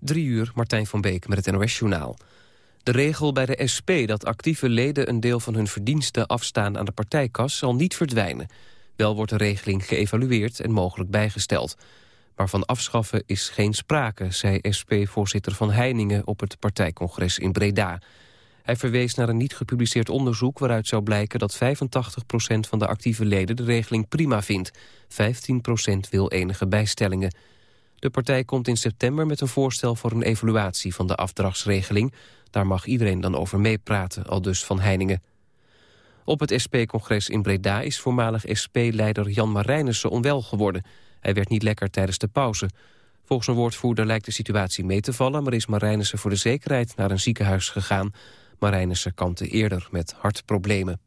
Drie uur, Martijn van Beek met het NOS-journaal. De regel bij de SP dat actieve leden een deel van hun verdiensten afstaan aan de partijkas zal niet verdwijnen. Wel wordt de regeling geëvalueerd en mogelijk bijgesteld. Maar van afschaffen is geen sprake, zei SP-voorzitter Van Heiningen op het partijcongres in Breda. Hij verwees naar een niet gepubliceerd onderzoek waaruit zou blijken dat 85% van de actieve leden de regeling prima vindt. 15% wil enige bijstellingen. De partij komt in september met een voorstel voor een evaluatie van de afdragsregeling. Daar mag iedereen dan over meepraten, al dus Van Heiningen. Op het SP-congres in Breda is voormalig SP-leider Jan Marijnissen onwel geworden. Hij werd niet lekker tijdens de pauze. Volgens een woordvoerder lijkt de situatie mee te vallen... maar is Marijnissen voor de zekerheid naar een ziekenhuis gegaan. Marijnissen kampte eerder met hartproblemen.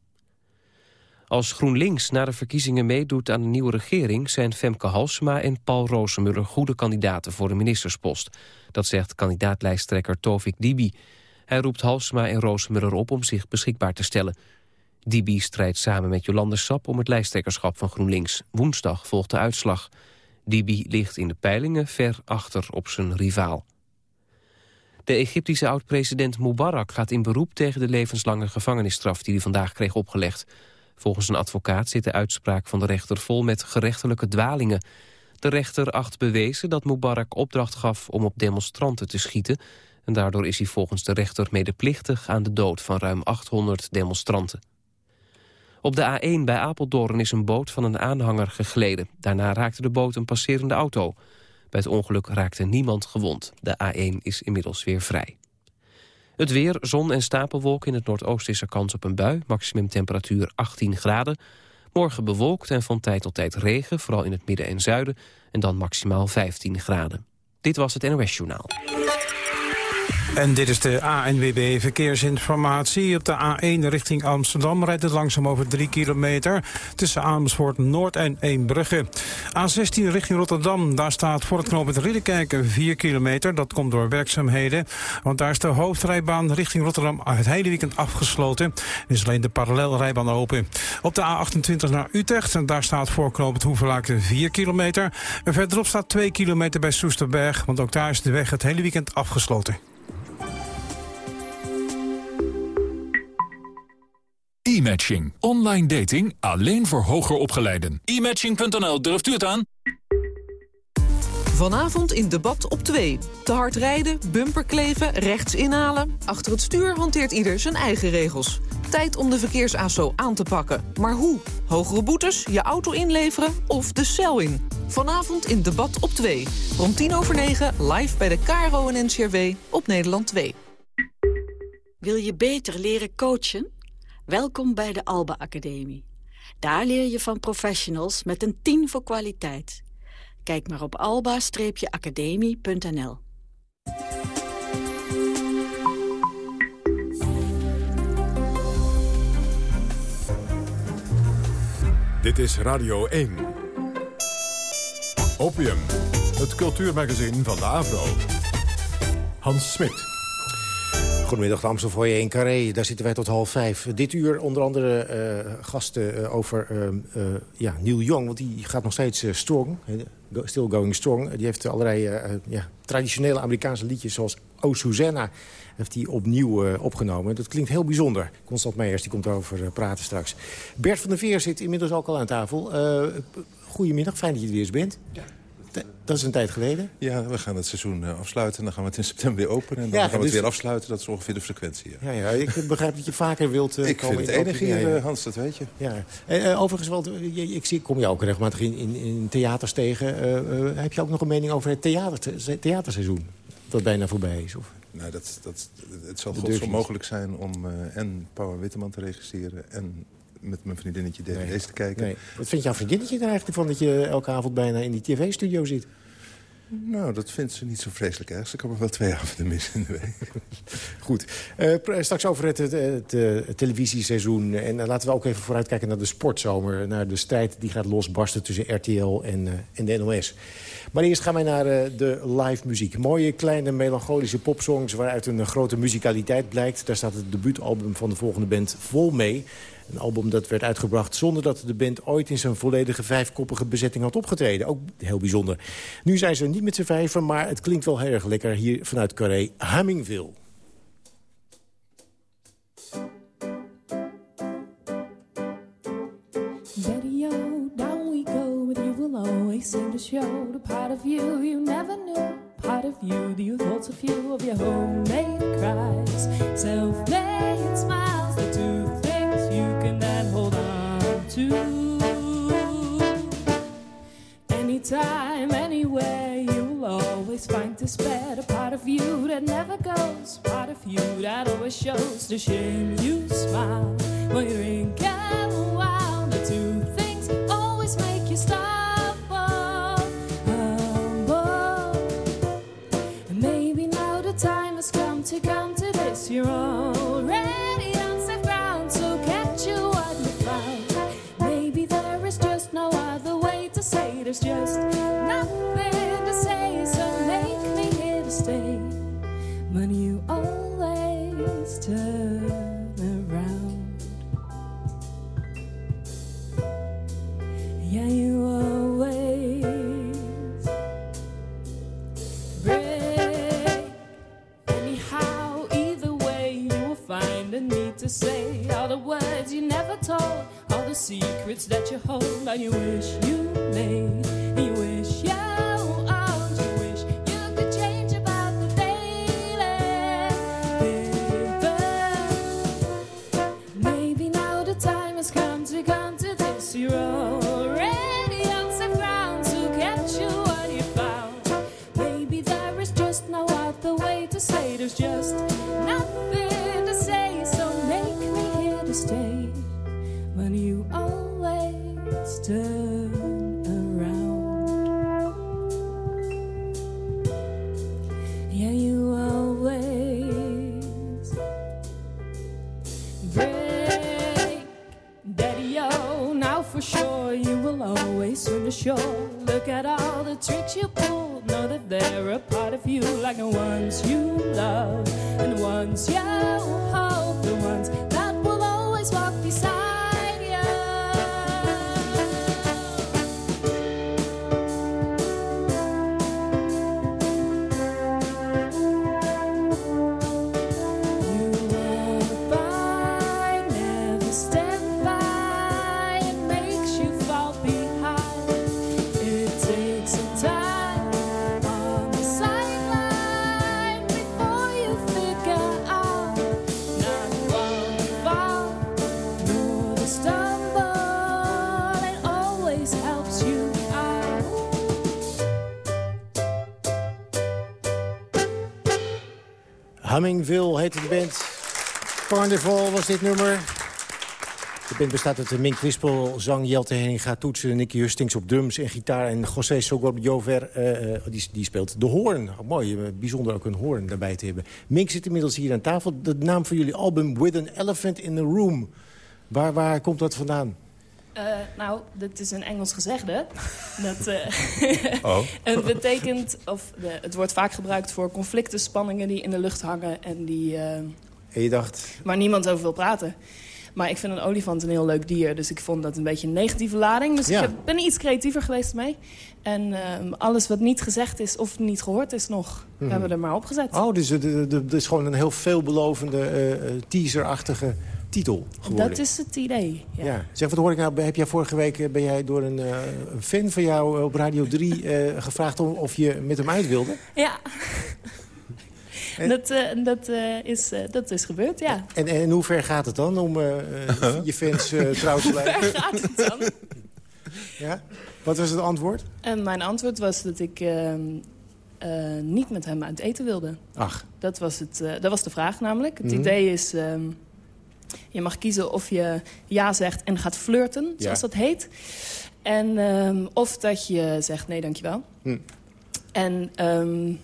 Als GroenLinks na de verkiezingen meedoet aan een nieuwe regering... zijn Femke Halsema en Paul Rosemuller goede kandidaten voor de ministerspost. Dat zegt kandidaatlijsttrekker Tovik Dibi. Hij roept Halsema en Rosemuller op om zich beschikbaar te stellen. Dibi strijdt samen met Jolande Sap om het lijsttrekkerschap van GroenLinks. Woensdag volgt de uitslag. Dibi ligt in de peilingen ver achter op zijn rivaal. De Egyptische oud-president Mubarak gaat in beroep tegen de levenslange gevangenisstraf die hij vandaag kreeg opgelegd. Volgens een advocaat zit de uitspraak van de rechter vol met gerechtelijke dwalingen. De rechter acht bewezen dat Mubarak opdracht gaf om op demonstranten te schieten... en daardoor is hij volgens de rechter medeplichtig aan de dood van ruim 800 demonstranten. Op de A1 bij Apeldoorn is een boot van een aanhanger gegleden. Daarna raakte de boot een passerende auto. Bij het ongeluk raakte niemand gewond. De A1 is inmiddels weer vrij. Het weer, zon en stapelwolken in het noordoosten is er kans op een bui. Maximum temperatuur 18 graden. Morgen bewolkt en van tijd tot tijd regen, vooral in het midden en zuiden. En dan maximaal 15 graden. Dit was het NOS Journaal. En dit is de ANWB Verkeersinformatie. Op de A1 richting Amsterdam rijdt het langzaam over 3 kilometer... tussen Amersfoort Noord en Eembrugge. A16 richting Rotterdam, daar staat voor het knooppunt Ridderkerk 4 kilometer. Dat komt door werkzaamheden, want daar is de hoofdrijbaan richting Rotterdam... het hele weekend afgesloten. Er is alleen de parallelrijbaan open. Op de A28 naar Utrecht, en daar staat voor knooppunt Hoevelaken 4 kilometer. En verderop staat 2 kilometer bij Soesterberg, want ook daar is de weg het hele weekend afgesloten. E-matching. Online dating alleen voor hoger opgeleiden. E-matching.nl, durft u het aan? Vanavond in debat op 2. Te hard rijden, bumperkleven, rechts inhalen. Achter het stuur hanteert ieder zijn eigen regels. Tijd om de verkeersaso aan te pakken. Maar hoe? Hogere boetes, je auto inleveren of de cel in? Vanavond in debat op 2. Rond 10 over 9 live bij de KRO en NCRW op Nederland 2. Wil je beter leren coachen? Welkom bij de Alba Academie. Daar leer je van professionals met een 10 voor kwaliteit. Kijk maar op alba-academie.nl. Dit is Radio 1. Opium, het cultuurmagazin van de AVRO. Hans Smit. Goedemiddag, de je in Carré. Daar zitten wij tot half vijf. Dit uur onder andere uh, gasten uh, over uh, ja, Neil Young. Want die gaat nog steeds strong. Still going strong. Die heeft allerlei ja, traditionele Amerikaanse liedjes zoals Oh Susanna heeft hij opnieuw opgenomen. Dat klinkt heel bijzonder. Constant Meijers die komt erover praten straks. Bert van der Veer zit inmiddels ook al aan tafel. goedemiddag, fijn dat je er weer eens bent. Ja. Dat is een tijd geleden. Ja, we gaan het seizoen uh, afsluiten. Dan gaan we het in september weer openen. En dan gaan we het dus- weer afsluiten. Dat is ongeveer de frequentie. Ja, ja, ja ik begrijp dat je vaker wilt uh, ik komen. Ik vind het enige hier, uh, Hans, dat weet je. Ja. Uh, overigens, wel, ik zie, kom je ook regelmatig in, in, in theaters tegen. heb je ook nog een mening over het theater, theaterseizoen? Dat bijna voorbij is? Of? Nou, dat, dat, het zal goed mogelijk zijn om en Paul Witteman te regisseren... en met mijn vriendinnetje DVD's nee. te kijken. Nee. Wat vindt jouw vriendinnetje er eigenlijk van dat je elke avond bijna in die tv-studio zit? Nou, dat vindt ze niet zo vreselijk erg. Ze kan er wel twee avonden missen in de week. Goed. Uh, straks over het, het, het, het televisieseizoen. En uh, laten we ook even vooruitkijken naar de sportzomer. Naar de strijd die gaat losbarsten tussen RTL en, uh, en de NOS. Maar eerst gaan wij naar de live muziek. Mooie, kleine, melancholische popsongs... waaruit een grote muzikaliteit blijkt. Daar staat het debuutalbum van de volgende band vol mee. Een album dat werd uitgebracht zonder dat de band ooit in zijn volledige vijfkoppige bezetting had opgetreden. Ook heel bijzonder. Nu zijn ze niet met z'n vijven, maar het klinkt wel heel erg lekker hier vanuit Carré Hummingville. seem to show the part of you you never knew. Part of you, the thoughts of you, of your homemade cries, self-made smiles, the two Anytime, anywhere, you'll always find despair. A part of you that never goes, part of you that always shows the shame you smile when you drink there's just nothing to say, so make me here to stay. But you always turn around. Yeah, you always break. Anyhow, either way, you will find a need to say all the words you never told, all the secrets that you hold, and you wish you made, and you wish you owned, you wish you could change about the daily paper. Maybe now the time has come to come to this. You're already on safe ground to catch you what you found. Maybe there is just no other way to say there's just you always turn around. Yeah, you always break. Daddy, oh, now for sure you will always swim ashore. Look at all the tricks you pull. Know that they're a part of you, like the ones you love and the ones you hold, the ones Hummingville heet de band. Carnival was dit nummer. De band bestaat uit Mink Wispel, zang Jelte Henninga, toetsen... Nicky Hustings op drums en gitaar en José Sogor-Jover, uh, uh, die, die, speelt de hoorn. Oh, mooi, uh, bijzonder ook een hoorn daarbij te hebben. Mink zit inmiddels hier aan tafel. De naam van jullie album, With an Elephant in the Room. Waar, waar komt dat vandaan? Uh, nou, dit is een Engels gezegde. Dat uh, oh. het betekent, of de, het wordt vaak gebruikt voor conflicten, spanningen die in de lucht hangen en die. Uh, en je dacht. Waar niemand over wil praten. Maar ik vind een olifant een heel leuk dier, dus ik vond dat een beetje een negatieve lading. Dus ik ben iets creatiever geweest mee. En ehm, alles wat niet gezegd is of niet gehoord is nog, mm hebben we er maar opgezet. Oh, dus het is gewoon een heel veelbelovende, teaserachtige titel geworden. Dat is het idee, ja. ja. Zeg, wat hoor ik nou, heb jij vorige week eh, ben jij door een, uh, een fan van jou eh, op Radio 3 uh, gevraagd om, of je met hem uit wilde? Ja. Dat, uh, dat, uh, is, uh, dat is gebeurd, ja. En, en hoe ver gaat het dan om je fans trouw te blijven? Hoe ver gaat het dan? ja? Wat was het antwoord? En mijn antwoord was dat ik ehm, niet met hem uit eten wilde. Ach. Dat was, het, dat was de vraag namelijk. Het mhm. idee is... Ehm, je mag kiezen of je ja zegt en gaat flirten, zoals dat heet. En, um, of dat je zegt nee, dankjewel. Hm. En um,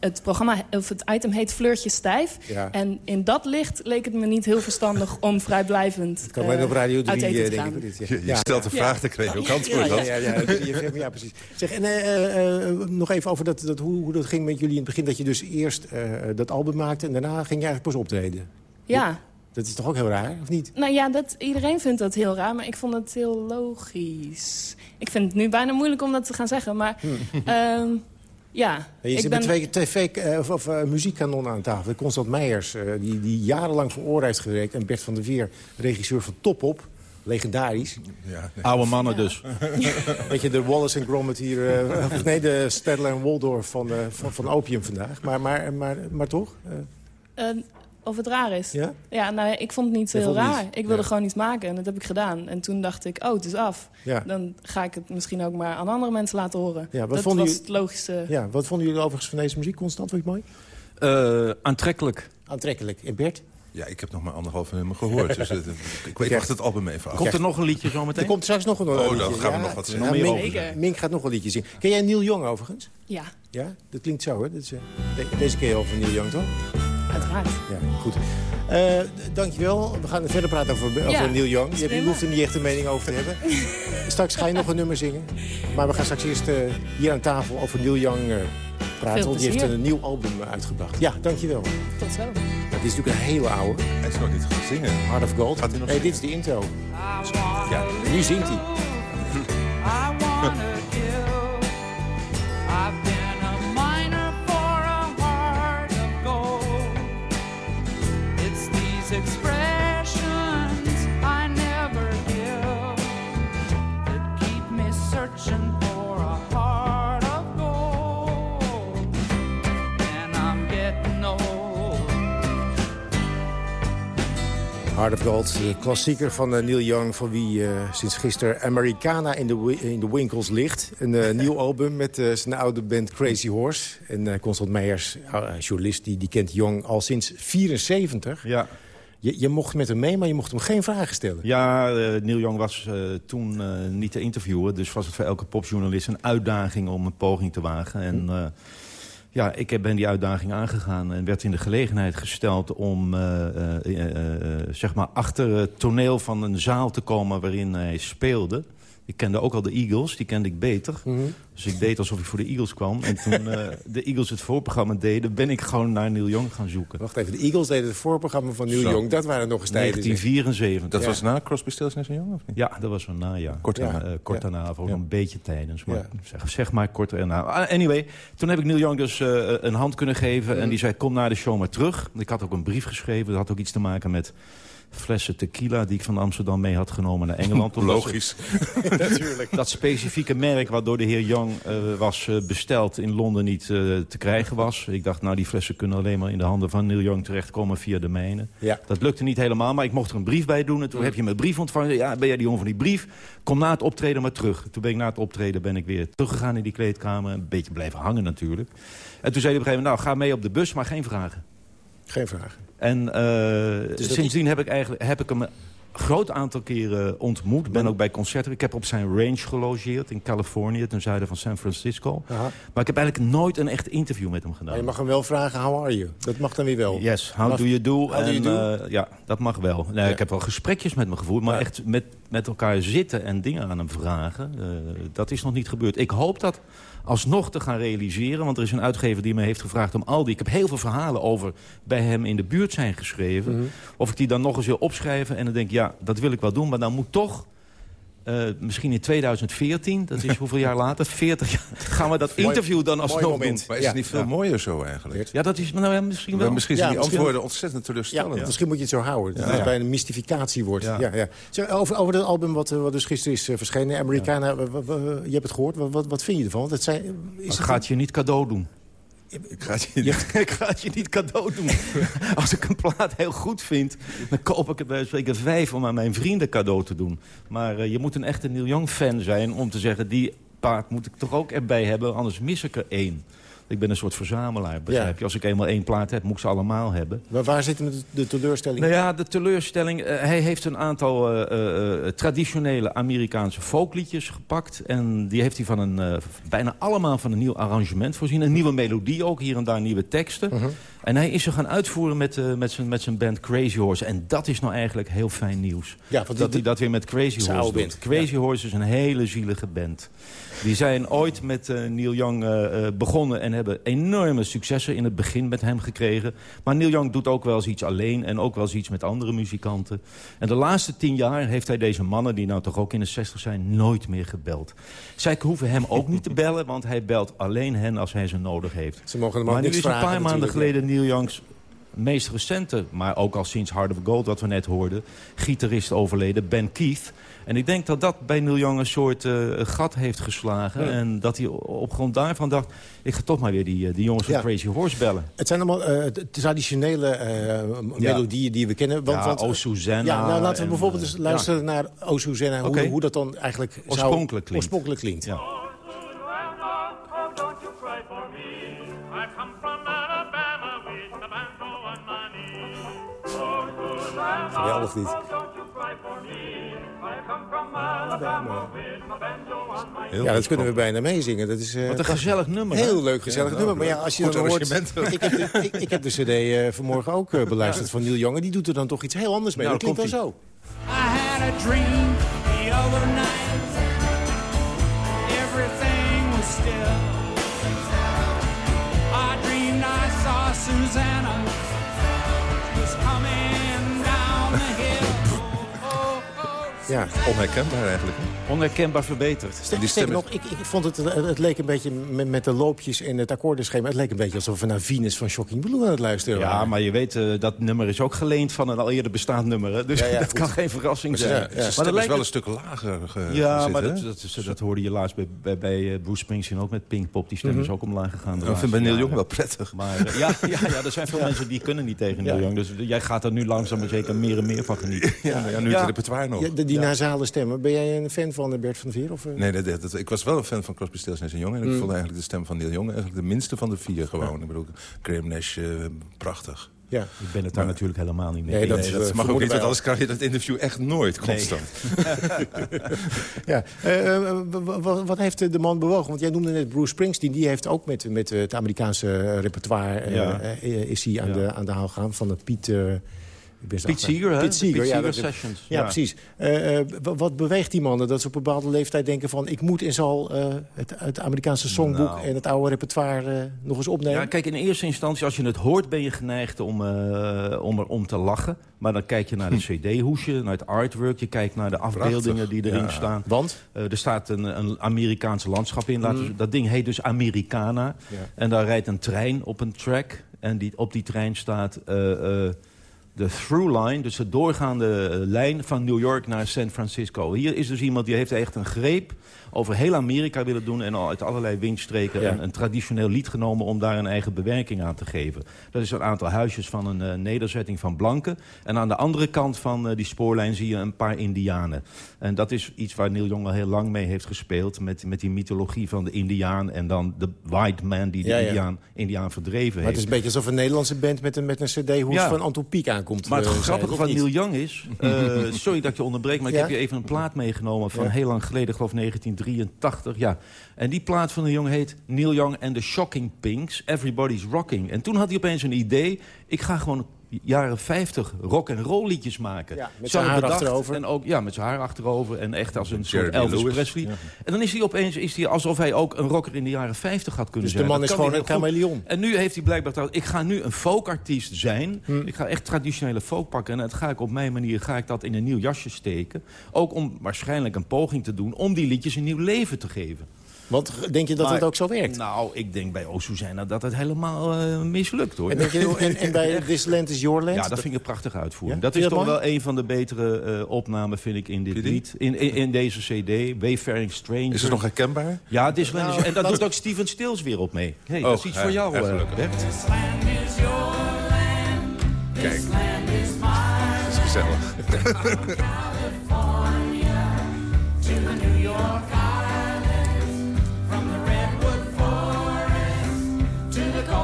het programma, of het item heet Fleurtje Stijf. Ja. En in dat licht leek het me niet heel verstandig om vrijblijvend Het kan uh, op Radio 3, uh, denk ik. Dit, ja. Je, je stelt een vraag, dan krijg je ook antwoord. Ja, ja, ja, ja, precies. Zeg, en uh, nog even over dat, dat, hoe, hoe dat ging met jullie in het begin. Dat je dus eerst dat album maakte en daarna ging je eigenlijk pas optreden. Ja, Dat is toch ook heel raar, of niet? Nou ja, dat, iedereen vindt dat heel raar, maar ik vond het heel logisch. Ik vind het nu bijna moeilijk om dat te gaan zeggen, maar... Ehm, ja, je zit met twee tv, uh, of, of uh, muziekkanonnen aan tafel. Constant Meijers, uh, die, die jarenlang voor oor heeft gewerkt. En Bert van der Veer, regisseur van Top Op. Legendarisch. Ja, Oude mannen dus. Weet je, de Wallace en Gromit hier... nee, de Stedler en Waldorf van, van, van Opium vandaag. Maar, maar, maar, maar toch? Of het raar is. Ja? Ja, nou, ik vond het niet heel raar. Ik wilde gewoon iets maken en dat heb ik gedaan. En toen dacht ik, oh, het is af. Ja. Dan ga ik het misschien ook maar aan andere mensen laten horen. Ja, wat dat was het logische. Ja, wat vonden jullie overigens van deze muziek, Constant? Vond je mooi? Uh, aantrekkelijk. Aantrekkelijk. En Bert? Ja, ik heb nog maar anderhalf nummer gehoord. dus het, ik weet wacht het album even af. Komt er nog een liedje zo meteen? Er komt straks nog een, oh, liedje. dan gaan we nog wat zien. Mink, Mink, gaat nog een liedje zien. Ken jij Neil Young overigens? Ja. Ja? Dat klinkt zo, hè? Dat is, uh, deze keer al van Neil Young, toch? Uiteraard. Ja, goed. Uh, dankjewel. We gaan verder praten over, over ja, Neil Young. Je, je hoeft er niet echt een mening over te hebben. straks ga je nog een nummer zingen. Maar we gaan straks eerst uh, hier aan tafel over Neil Young uh, praten. Want die heeft een nieuw album uitgebracht. Ja, dankjewel. Tot zo. Het is natuurlijk een hele oude. Hij is nog niet gaan zingen. Heart of Gold. Gaat hij nog hey, dit is de intro. Ja, nu zingt hij. Heart of Gold, de klassieker van uh, Neil Young... van wie uh, sinds gisteren Americana in de, in de winkels ligt. Een uh, nieuw album met zijn oude band Crazy Horse. En Constant Meijers, journalist, die, die kent Young al sinds 74. Ja. Je, je, mocht met hem mee, maar je mocht hem geen vragen stellen. Ja, Neil Young was toen niet te interviewen. Dus was het voor elke popjournalist een uitdaging om een poging te wagen. En... Ja, ik ben die uitdaging aangegaan en werd in de gelegenheid gesteld om uh, uh, uh, zeg maar achter het toneel van een zaal te komen waarin hij speelde. Ik kende ook al de Eagles, die kende ik beter. Mhm. Dus ik deed alsof ik voor de Eagles kwam. En toen uh, de Eagles het voorprogramma deden... ben ik gewoon naar Neil Young gaan zoeken. Wacht even, de Eagles deden het voorprogramma van Neil Young. Dat waren nog eens tijden. 1974. Dat was na Crosby, Stills Young, of niet? Ja, dat was een najaar. Kort daarna. Uh, kort daarna, voor een beetje tijdens. Maar zeg, zeg, maar kort daarna. Ah, anyway, toen heb ik Neil Young dus uh, een hand kunnen geven. En mhm. die zei, kom naar de show maar terug. Ik had ook een brief geschreven. Dat had ook iets te maken met flessen tequila die ik van Amsterdam mee had genomen naar Engeland. Logisch. Natuurlijk. Dat specifieke merk waardoor de heer Young uh, was uh, besteld in Londen niet uh, te krijgen was. Ik dacht, nou die flessen kunnen alleen maar in de handen van Neil Young terechtkomen via de mijne. Ja. Dat lukte niet helemaal, maar ik mocht er een brief bij doen. En toen mm. heb je mijn brief ontvangen. Ja, ben jij die jongen van die brief? Kom na het optreden maar terug. Toen ben ik na het optreden ben ik weer teruggegaan in die kleedkamer. Een beetje blijven hangen natuurlijk. En toen zei hij op een gegeven moment, nou ga mee op de bus, maar geen vragen. Geen vragen. En uh, sindsdien heb ik, eigenlijk, heb ik hem een groot aantal keren ontmoet. Ben ook bij concerten. Ik heb op zijn range gelogeerd in Californië, ten zuiden van San Francisco. Aha. Maar ik heb eigenlijk nooit een echt interview met hem gedaan. Maar je mag hem wel vragen, how are you? Dat mag dan weer wel. Yes, how do you do? How en, do you do? Uh, ja, dat mag wel. Nee, ja. Ik heb wel gesprekjes met hem gevoerd, maar ja. echt met, met elkaar zitten en dingen aan hem vragen. Uh, dat is nog niet gebeurd. Ik hoop dat alsnog te gaan realiseren. Want er is een uitgever die me heeft gevraagd om al die... Ik heb heel veel verhalen over bij hem in de buurt zijn geschreven. Mhm. Of ik die dan nog eens wil opschrijven. En dan denk ik, ja, dat wil ik wel doen. Maar dan moet toch uh, misschien in 2014, dat is hoeveel jaar later, 40 jaar, gaan we dat interview dan alsnog doen. Maar is het niet veel mooier zo eigenlijk? Ja, dat is nou, ja, misschien wel. misschien zijn die antwoorden ontzettend teleurstellend. Ja, misschien moet je het zo houden, dat het bijna een mystificatie wordt. Ja. Ja, over, over het album wat, wat dus gisteren is uh, verschenen, Americana, je hebt het gehoord, wat, wat vind je ervan? Dat zijn, is het gaat je niet cadeau doen. Ik ga, het je, ja, ik ga het je niet cadeau doen. Als ik een plaat heel goed vind, dan koop ik er bij spreken vijf om aan mijn vrienden cadeau te doen. Maar uh, je moet een echte Neil Young fan zijn om te zeggen... die paard moet ik toch ook erbij hebben, anders mis ik er één. Ik ben een soort verzamelaar, begrijp je? Als ik eenmaal één plaat heb, moet ik ze allemaal hebben. Maar waar zit de, de teleurstelling? Nou ja, de teleurstelling... Uh, hij heeft een aantal uh, uh, traditionele Amerikaanse folkliedjes gepakt. En die heeft hij van een, bijna allemaal van een nieuw arrangement voorzien. Een nieuwe melodie ook, hier en daar nieuwe teksten. -huh. En hij is ze gaan uitvoeren met, uh, met, zijn, met zijn band Crazy Horse. En dat is nou eigenlijk heel fijn nieuws. Ja, dat hij dat weer met Crazy Horse doet. Crazy Horse is een hele zielige band. Die zijn ooit met uh, Neil Young uh, begonnen en hebben enorme successen in het begin met hem gekregen. Maar Neil Young doet ook wel eens iets alleen en ook wel eens iets met andere muzikanten. En de laatste tien jaar heeft hij deze mannen, die nou toch ook in de zestig zijn, nooit meer gebeld. Zij hoeven hem ook niet te bellen, want hij belt alleen hen als hij ze nodig heeft. Ze mogen hem maar nu is een paar maanden geleden Neil Youngs meest recente, maar ook al sinds Hard of Gold, wat we net hoorden... gitarist overleden, Ben Keith. En ik denk dat dat bij Neil Young een soort uh, gat heeft geslagen. En dat hij op grond daarvan dacht... ik ga toch maar weer die, eh, die jongens van Crazy Horse bellen. Het zijn allemaal uh, traditionele melodieën die we kennen. Want, ja, O Susanna. Ja, nou, laten we bijvoorbeeld eens luisteren naar O Susanna. Hoe, hoe, dat dan eigenlijk oorspronkelijk klinkt. Oorspronkelijk klinkt. Geweldig niet. Ja, dat kunnen we bijna meezingen. Dat is, uh, Wat een gezellig nummer. Heel leuk gezellig nummer. Maar ja, als je dan hoort... ik, heb de, ik, ik, heb de cd uh, vanmorgen ook uh, beluisterd van Neil Young. Die doet er dan toch iets heel anders mee. Nou, dat klinkt dan zo. I had a dream the other night. Everything was still. I dreamed I saw Susanna. Ja. Onherkenbaar eigenlijk. Hè? Onherkenbaar verbeterd. Sterker nog, ik, ik vond het, het leek een beetje met, met de loopjes in het akkoordenschema... het leek een beetje alsof we naar Venus van Shocking Blue aan het luisteren Ja, maar je weet, uh, dat nummer is ook geleend van een al eerder bestaand nummer. Hè? Dus ja, ja, dat kan geen verrassing zijn. Ja, maar dat is wel een stuk lager Ja, maar dat, dat, dat, hoorde je laatst bij, bij, bij eh, Bruce Springsteen ook met Pinkpop. Die stem mm -hmm. is ook omlaag gegaan. ik vind bij Neil Young wel prettig. Maar, uh, ja, ja, ja, er zijn veel mensen die kunnen niet tegen Neil Young. Dus jij gaat er nu langzaam maar zeker meer en meer van genieten. Ja, nu het repertoire nog. die nasale stemmen. Ben jij een fan van Bert van Veer? Of, Nee, dat, dat, ik was wel een fan van Crosby, Stills en Young. En ik mm. vond eigenlijk de stem van Neil Young eigenlijk de minste van de vier gewoon. Ik bedoel, Graham Nash, uh, prachtig. Ja. Ik ben het daar natuurlijk helemaal niet mee nee, dat, nee, dat mag ook niet, want anders krijg je dat interview echt nooit constant. ja. Uh, wat heeft de man bewogen? Want jij noemde net Bruce Springsteen. Die heeft ook met, met het Amerikaanse repertoire... Ja. Uh, is hij aan, ja. de, aan de haal gegaan van het Piet... Piet Seeger, hè? Piet Seeger, ja, dat, Sessions. Ja, precies. Uh, uh, wat beweegt die mannen dat ze op een bepaalde leeftijd denken van... ik moet en zal uh, het, het, Amerikaanse songboek nou. en het oude repertoire nog eens opnemen? Ja, kijk, in eerste instantie, als je het hoort... ben je geneigd om, om, om te lachen. Maar dan kijk je naar de cd-hoesje, naar het artwork. Je kijkt naar de afbeeldingen die erin ja. staan. Want? er staat een, een Amerikaanse landschap in. Mm. Dat ding heet dus Americana. En daar rijdt een trein op een track. En die, op die trein staat de through line, dus de doorgaande eh, lijn van New York naar San Francisco. Hier is dus iemand die heeft echt een greep over heel Amerika willen doen... en uit allerlei windstreken ja. een, een, traditioneel lied genomen... om daar een eigen bewerking aan te geven. Dat is een aantal huisjes van een uh, nederzetting van blanken. En aan de andere kant van uh, die spoorlijn zie je een paar indianen. En dat is iets waar Neil Young al heel lang mee heeft gespeeld... met, met die mythologie van de indiaan en dan de white man... die de ja, ja. Indiaan, indiaan verdreven heeft. Maar het is een beetje alsof een Nederlandse band met een, met een cd-hoes van Anton Pieck aankomt. Maar het uh, grappige van Neil Young is... sorry dat je onderbreekt, maar ik heb je even een plaat meegenomen... van heel lang geleden, geloof 19 83, ja. En die plaat van de jongen heet Neil Young and the Shocking Pinks. Everybody's Rocking. En toen had hij opeens een idee. Ik ga gewoon jaren 50 rock en roll liedjes maken. Ja, met zijn haar achterover. En ook, ja, met zijn haar achterover. En echt als een soort Elvis Lewis. Presley. En dan is hij opeens is hij alsof hij ook een rocker in de jaren 50 had kunnen dus zijn. Dus de man is gewoon een chameleon. En nu heeft hij blijkbaar gedacht, ik ga nu een folkartiest zijn. Hm. Ik ga echt traditionele folk pakken. En dat ga ik op mijn manier ga ik dat in een nieuw jasje steken. Ook om waarschijnlijk een poging te doen om die liedjes een nieuw leven te geven. Want denk je dat het ook zo werkt? Nou, ik denk bij O Susanna dat het helemaal uh, mislukt hoor. En, je, en, en bij This Land is Your Land? Ja, dat vind ik een prachtige uitvoering. Dat is toch wel een van de betere uh, opnamen, vind ik, in dit lied. In, in, in, deze cd, Wayfaring Stranger. Is het nog herkenbaar? Ja, This Land nou, is, en dat doet ook Steven Stills weer op mee. Hey, oh, dat is iets voor jou, uh, Bert. This land is your land. Kijk, land is mine. Dat is gezellig.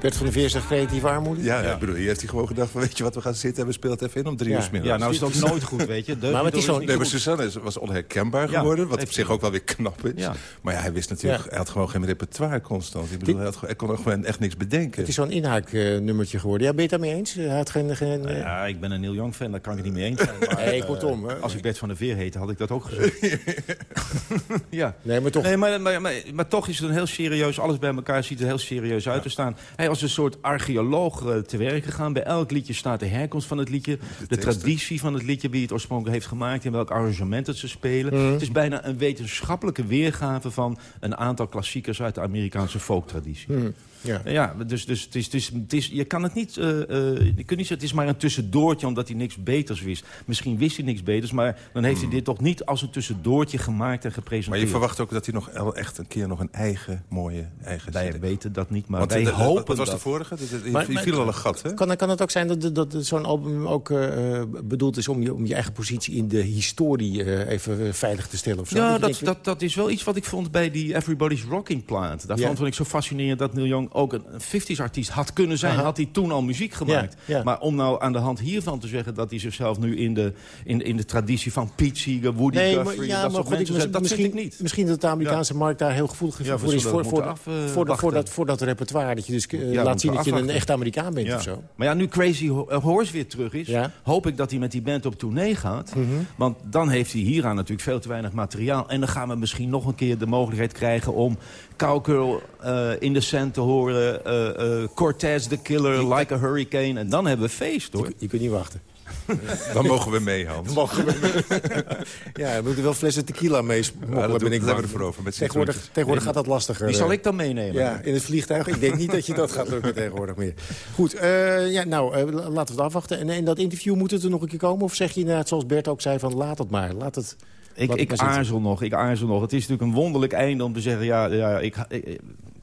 Bert van der Veer zegt creatieve armoede. Ja, ja. Ik bedoel, hier heeft hij gewoon gedacht van... weet je wat, we gaan zitten en we speelt even in om drie Ja. uur 's middags. Ja, nou is het ook nooit goed, weet je. Maar het is zo'n- Nee, maar Suzanne is- was onherkenbaar Ja, geworden. wat op zich ook wel weer knap is. Ja. Maar ja, hij wist natuurlijk... Ja. Hij had gewoon geen repertoire constant. Ik bedoel, hij, had, hij kon er gewoon echt niks bedenken. Het is zo'n inhaaknummertje geworden. Ja, ben je het daarmee eens? Hij had geen... geen Nou ja, ik ben een Neil Young fan, daar kan ik het niet mee eens zijn. Maar, Nee, eh, kortom, hè. Als ik Bert van der Veer heette, had ik dat ook gezegd. ja. Nee, maar toch... Nee, maar, maar, maar, maar toch is het een heel serieus... Alles bij elkaar ziet er heel serieus uit te staan. Hij was een soort archeoloog eh, te werk gegaan. Bij elk liedje staat de herkomst van het liedje. De, traditie van het liedje, wie het oorspronkelijk heeft gemaakt... en welk arrangement het ze spelen. Mhm. Het is bijna een wetenschappelijke weergave... van een aantal klassiekers uit de Amerikaanse folktraditie. Hm, ja. Ja, dus, dus het is, het is, het is, je kan het niet, eh, eh, je kunt niet zeggen, het is maar een tussendoortje omdat hij niks beters wist. Misschien wist hij niks beters, maar dan heeft hij dit toch niet als een tussendoortje gemaakt en maar gepresenteerd. je verwacht ook dat hij nog echt een keer nog een eigen mooie eigen Wij weten dat niet, maar Want wij de- de- hopen Wat was dat. de vorige? Die- Maar- maar- viel al een gat, hè? Kan, kan het ook zijn dat, dat, dat zo'n album ook eh, eh, bedoeld is... Om je, om je eigen positie in de historie eh, even eh, veilig te stellen? Of zo? Ja, dat, dat, dat is wel iets wat ik vond bij die Everybody's Rocking plaat. Daarvan Ja. vond ik zo fascinerend dat Neil Young ook een, een 50s artiest had kunnen zijn. Aha. Had hij toen al muziek gemaakt. Ja, ja. Maar om nou aan de hand hiervan te zeggen dat hij zichzelf nu in de, in, in de traditie van Pete Seeger, Woody Nee, Guthrie... maar, ja, dat maar mensen dat misschien, ik niet. misschien dat de Amerikaanse markt daar heel gevoelig voor is. Voor, af, eh, voor, dat, voor dat repertoire. Dat je dus eh, laat zien dat je een echt Amerikaan bent of zo. Maar ja, nu Crazy eh, Horse weer terug is... Hoop ik dat hij met die band op tournee gaat. Mhm. Want dan heeft hij hieraan natuurlijk veel te weinig materiaal. En dan gaan we misschien nog een keer de mogelijkheid krijgen... om Cowgirl eh, in de Sand te horen... eh, eh, Cortez the Killer, Like a Hurricane. En dan hebben we feest, hoor. Je, je kunt niet wachten. Dan mogen we mee, Hans. Mogen we ja, we moeten wel flessen tequila mee Ja, dat ben ik hebben bang. we ervoor over. Met Tegenwoordig, tegenwoordig gaat dat lastiger. Die zal ik dan meenemen. Ja, in het vliegtuig. Ik denk niet dat je dat gaat lukken tegenwoordig meer. Goed, eh, ja, nou, laten we het afwachten. En in dat interview moet het er nog een keer komen? Of zeg je inderdaad, zoals Bert ook zei, van laat het maar. Laat het, Ik, ik aarzel nog, ik aarzel nog. Het is natuurlijk een wonderlijk einde om te zeggen... ja, ja ik, ik,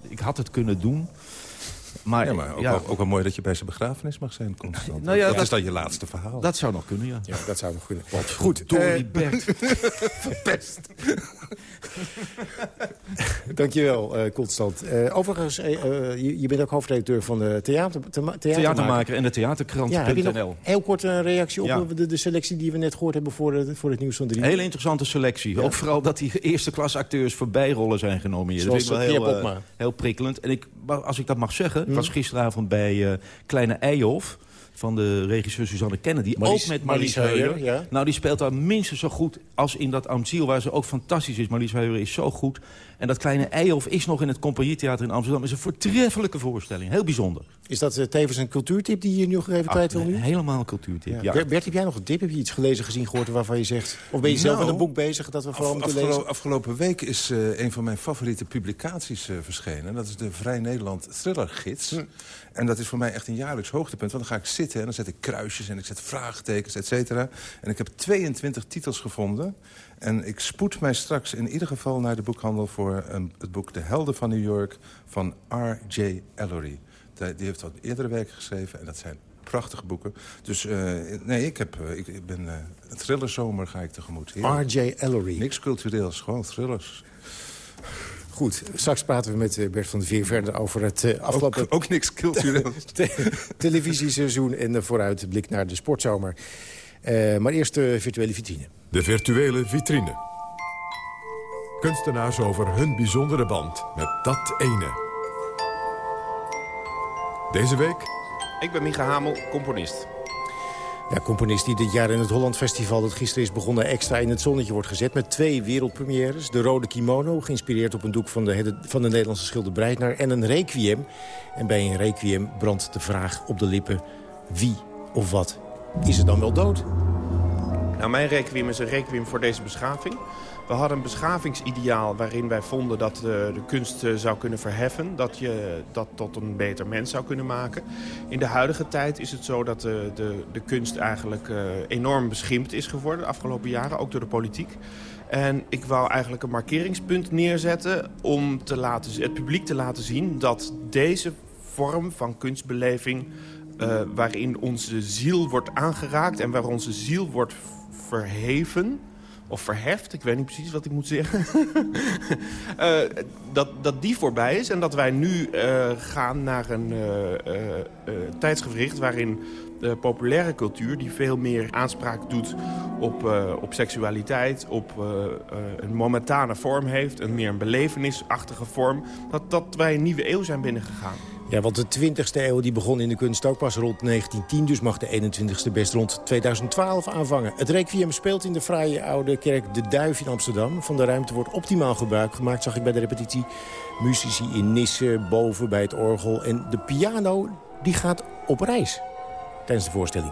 ik had het kunnen doen. Maar, Ja, maar ook, ja, Wel, ook wel mooi dat je bij zijn begrafenis mag zijn, constant. Nou ja, dat, dat- is dan je laatste verhaal. dat zou nog kunnen, ja. Ja, dat zou nog kunnen. Goed, Door eh, die Bert. Verpest. dankjewel, eh Constant. Eh, overigens, eh, je, je bent ook hoofdredacteur van de theater, theatermaker. Theatermaker en de Ja, heb je theaterkrant.nl. nog heel kort een reactie op Ja. de, de selectie die we net gehoord hebben voor, het- voor het nieuws van drie? Hele interessante selectie. Ook vooral dat die eerste klas acteurs voor bijrollen zijn genomen. hier. Dat vind ik wel heel, heel prikkelend. En ik, als ik dat mag zeggen, Ik was gisteravond bij eh, Kleine Eijhof van de regisseur Suzanne Kennedy. Marlies- ook met Marlies Marlies Heuer. Heuer, ja. Nou, die speelt daar minstens zo goed als in dat Amziel, waar ze ook fantastisch is. Marlies Heuer is zo goed. En dat Kleine Eijhof is nog in het Compagnietheater in Amsterdam. is een voortreffelijke voorstelling. Heel bijzonder. Is dat eh, tevens een cultuurtip die je nu nog even kwijt wil Ah, nu? helemaal een cultuurtip. Ja. Ja. Bert, Bert, heb jij nog een tip? Heb je iets gelezen, gezien, gehoord waarvan je zegt... Of ben je zelf Nou, met een boek bezig dat we vooral Af- moeten afgelo- lezen? afgelopen week is eh, een van mijn favoriete publicaties eh, verschenen. Dat is de Vrij Nederland Thrillergids. Hm. En dat is voor mij echt een jaarlijks hoogtepunt. Want dan ga ik zitten en dan zet ik kruisjes en ik zet vraagtekens, et cetera. En ik heb 22 titels gevonden. En ik spoed mij straks in ieder geval naar de boekhandel... voor een, het boek De Helden van New York van R.J. Ellery. Die die heeft wat eerdere werken geschreven en dat zijn prachtige boeken. Dus eh, nee, ik, heb, eh, ik, ik ben uh, een thrillerzomer ga ik tegemoet. R.J. Ellery. Niks cultureels, gewoon thrillers. Goed, straks praten we met eh, Bert van der Veer verder over het eh, afgelopen Ook, ook niks cultureels. te- televisieseizoen... en de vooruitblik naar de sportzomer. Eh, maar eerst de virtuele vitrine. De virtuele vitrine. Kunstenaars over hun bijzondere band met dat ene. Deze week Ik ben Micha Hamel, componist. Ja, componist die dit jaar in het Holland Festival... dat gisteren is begonnen extra in het zonnetje wordt gezet... met twee wereldpremières. De Rode Kimono, geïnspireerd op een doek van de, van de Nederlandse schilder Breitner... en een requiem. En bij een requiem brandt de vraag op de lippen... wie of wat is er dan wel dood? Nou, mijn requiem is een requiem voor deze beschaving. We hadden een beschavingsideaal waarin wij vonden dat eh, de kunst eh, zou kunnen verheffen. Dat je dat tot een beter mens zou kunnen maken. In de huidige tijd is het zo dat de, de, de kunst eigenlijk eh, enorm beschimpt is geworden de afgelopen jaren. Ook door de politiek. En ik wou eigenlijk een markeringspunt neerzetten om te laten, het publiek te laten zien dat deze vorm van kunstbeleving... eh, waarin onze ziel wordt aangeraakt en waar onze ziel wordt verheven of verheft, ik weet niet precies wat ik moet zeggen... uh, dat, dat die voorbij is en dat wij nu uh, gaan naar een uh, tijdsgevricht... waarin de populaire cultuur, die veel meer aanspraak doet op, op seksualiteit... op een momentane vorm heeft, een meer een belevenisachtige vorm... dat, dat wij een nieuwe eeuw zijn binnengegaan. Ja, want de 20e eeuw die begon in de kunst ook pas rond 1910... dus mag de 21e best rond 2012 aanvangen. Het Requiem speelt in de fraaie oude kerk De Duif in Amsterdam. Van de ruimte wordt optimaal gebruik gemaakt, zag ik bij de repetitie. Muzici in Nissen, boven bij het orgel. En de piano die gaat op reis tijdens de voorstelling.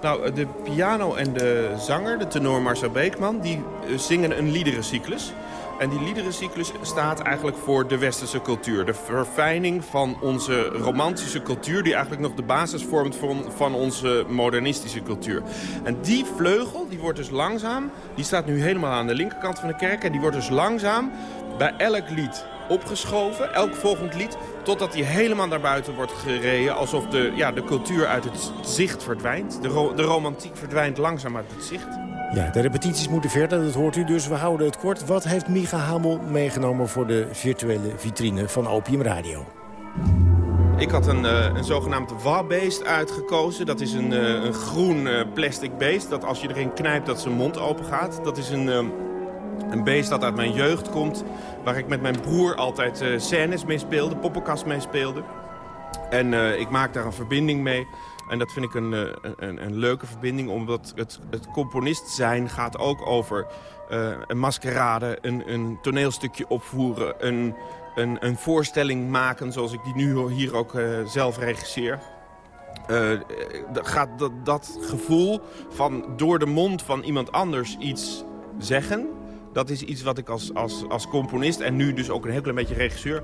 Nou, de piano en de zanger, de tenor Marcel Beekman... die eh, zingen een liederencyclus... En die liederencyclus staat eigenlijk voor de westerse cultuur. De verfijning van onze romantische cultuur... die eigenlijk nog de basis vormt van, van onze modernistische cultuur. En die vleugel, die wordt dus langzaam... die staat nu helemaal aan de linkerkant van de kerk... en die wordt dus langzaam bij elk lied opgeschoven, elk volgend lied... totdat hij helemaal naar buiten wordt gereden... alsof de, ja, de cultuur uit het zicht verdwijnt. De, de romantiek verdwijnt langzaam uit het zicht. Ja, de repetities moeten verder, dat hoort u dus. We houden het kort. Wat heeft Micha Hamel meegenomen voor de virtuele vitrine van Opium Radio? Ik had een, uh, een zogenaamd wa-beest uitgekozen. Dat is een, uh, een groen uh, plastic beest dat als je erin knijpt dat zijn mond open gaat. Dat is een, een beest dat uit mijn jeugd komt. Waar ik met mijn broer altijd scènes mee speelde, poppenkast mee speelde. En ik maak daar een verbinding mee. En dat vind ik een, eh, een, een leuke verbinding, omdat het, het componist zijn gaat ook over uh, een maskerade, een, een toneelstukje opvoeren, een, een, een voorstelling maken zoals ik die nu hier ook uh, zelf regisseer. Uh, gaat dat, dat gevoel van door de mond van iemand anders iets zeggen... dat is iets wat ik als, als, als componist en nu dus ook een heel klein beetje regisseur...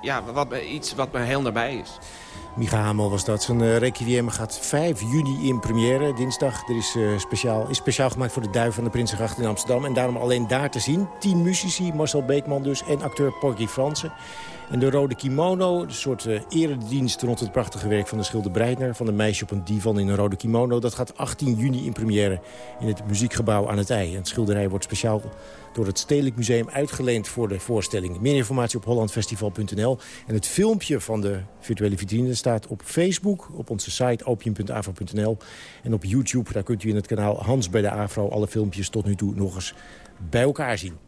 ja, wat, iets wat me heel nabij is. Micha Hamel was dat. Zijn uh, Requiem gaat 5 juni in première, dinsdag. Er is, uh, speciaal, is speciaal gemaakt voor de Duif van de Prinsengracht in Amsterdam. En daarom alleen daar te zien. Tien muzici, Marcel Beekman dus, en acteur Porky Fransen. En de rode kimono, een soort uh, eredienst rond het prachtige werk van de schilder Breitner... van een meisje op een divan in een rode kimono. Dat gaat 18 juni in première in het muziekgebouw aan het IJ. En het schilderij wordt speciaal door het Stedelijk Museum uitgeleend voor de voorstelling. Meer informatie op hollandfestival.nl. En het filmpje van de virtuele vitrine staat op Facebook, op onze site opium.afro.nl. En op YouTube, daar kunt u in het kanaal Hans bij de Afro alle filmpjes tot nu toe nog eens bij elkaar zien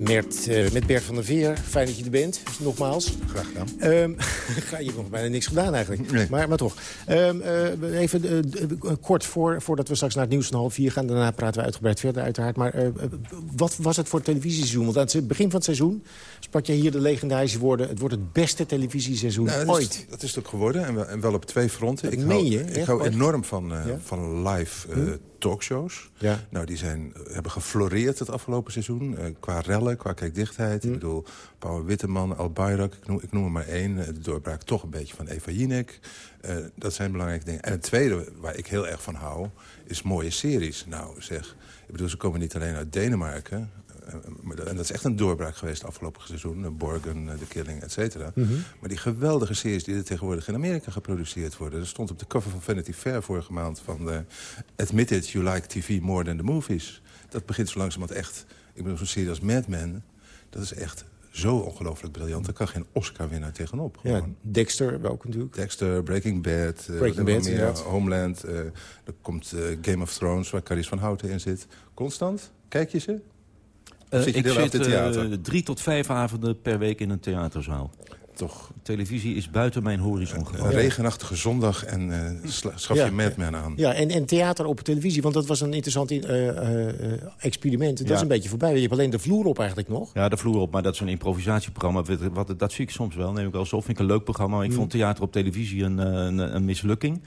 Mert, uh, met Bert van der Veer. Fijn dat je er bent, nogmaals. Graag gedaan. Um, je hebt nog bijna niks gedaan eigenlijk. Nee. Maar, maar toch. Um, uh, even uh, kort voor, voordat we straks naar het nieuws van half vier gaan. Daarna praten we uitgebreid verder uiteraard. Maar wat was het voor het televisieseizoen? Want aan het begin van het seizoen sprak je hier de legendarische woorden... het wordt het beste televisieseizoen nou, ooit. Is, dat is het ook geworden. En wel, en wel op twee fronten. Dat ik meen hou, je? Ik hou enorm van, ja? van live hm? talkshows. Ja. Nou, die zijn, hebben gefloreerd het afgelopen seizoen. Uh, qua rellen, qua kijkdichtheid. Hm. Ik bedoel, Paul Witteman, Al Bayrak, ik noem, ik noem er maar één. De doorbraak toch een beetje van Eva Jinek. Dat zijn belangrijke dingen. En het tweede, waar ik heel erg van hou, is mooie series. Nou, zeg, ik bedoel, ze komen niet alleen uit Denemarken. Uh, en dat is echt een doorbraak geweest afgelopen seizoen. Borgen, The Killing, et cetera. Mm -hmm. Maar die geweldige series die er tegenwoordig in Amerika geproduceerd worden. Er stond op de cover van Vanity Fair vorige maand van... de Admit it, you like TV more than the movies. Dat begint zo langzamerhand echt... Ik bedoel, zo'n serie als Mad Men, dat is echt zo ongelooflijk briljant. Daar kan geen Oscar-winnaar tegenop. Gewoon. Ja, Dexter ook natuurlijk. Dexter, Breaking Bad, Breaking uh, Bad, meer, Homeland. Uh, er komt uh, Game of Thrones, waar Caries van Houten in zit. Constant, kijk je ze? Uh, zit je ik zit uh, drie tot vijf avonden per week in een theaterzaal. Toch. Televisie is buiten mijn horizon gevallen. Een regenachtige zondag en uh, schaf ja. je Mad Men aan. Ja, en, en theater op televisie, want dat was een interessant experiment. Dat ja. is een beetje voorbij. Je hebt alleen de vloer op eigenlijk nog. Ja, de vloer op, maar dat is een improvisatieprogramma. Wat, wat, dat zie ik soms wel, neem ik wel zo. Vind ik een leuk programma. Ik mm. vond theater op televisie een, een, een mislukking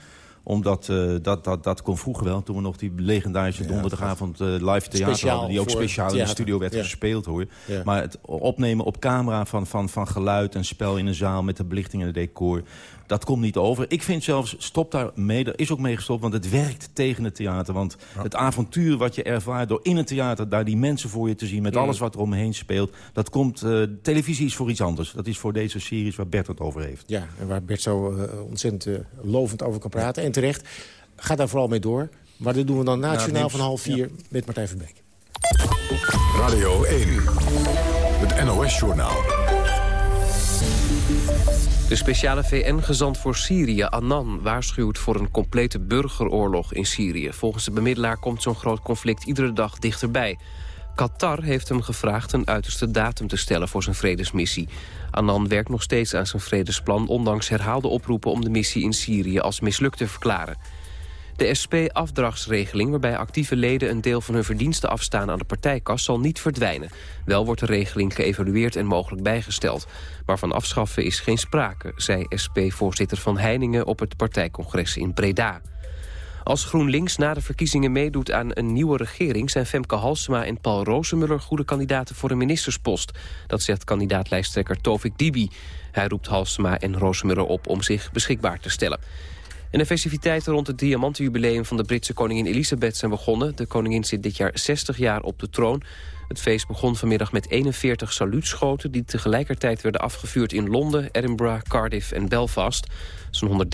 Omdat dat, dat, dat kon vroeger wel, toen we nog die legendarische donderdagavond live theater hadden... die ook speciaal in de studio werd gespeeld, hoor. Maar het opnemen op camera van, van, van geluid en spel in een zaal... met de belichting en het decor dat komt niet over. Ik vind zelfs, stop daar mee. Er is ook mee gestopt, want het werkt tegen het theater. Want het avontuur wat je ervaart door in het theater... daar die mensen voor je te zien met alles wat er omheen speelt... dat komt, uh, televisie is voor iets anders. Dat is voor deze series waar Bert het over heeft. Ja, en waar Bert zo uh, ontzettend uh, lovend over kan praten. En terecht, ga daar vooral mee door. Maar dat doen we dan nationaal van half vier met Martijn Verbeek. Radio 1, het NOS-journaal. De speciale VN-gezant voor Syrië, Annan, waarschuwt voor een complete burgeroorlog in Syrië. Volgens de bemiddelaar komt zo'n groot conflict iedere dag dichterbij. Qatar heeft hem gevraagd een uiterste datum te stellen voor zijn vredesmissie. Annan werkt nog steeds aan zijn vredesplan... ondanks herhaalde oproepen om de missie in Syrië als mislukt te verklaren. De SP-afdragsregeling waarbij actieve leden een deel van hun verdiensten afstaan aan de partijkas zal niet verdwijnen. Wel wordt de regeling geëvalueerd en mogelijk bijgesteld. Maar van afschaffen is geen sprake, zei SP-voorzitter Van Heiningen op het partijcongres in Breda. Als GroenLinks na de verkiezingen meedoet aan een nieuwe regering... zijn Femke Halsema en Paul Rosemuller goede kandidaten voor een ministerspost. Dat zegt kandidaatlijsttrekker Tovik Dibi. Hij roept Halsema en Rosemuller op om zich beschikbaar te stellen. En de festiviteiten rond het diamantenjubileum van de Britse koningin Elisabeth zijn begonnen. De koningin zit dit jaar 60 jaar op de troon. Het feest begon vanmiddag met 41 saluutschoten... die tegelijkertijd werden afgevuurd in Londen, Edinburgh, Cardiff en Belfast. Zo'n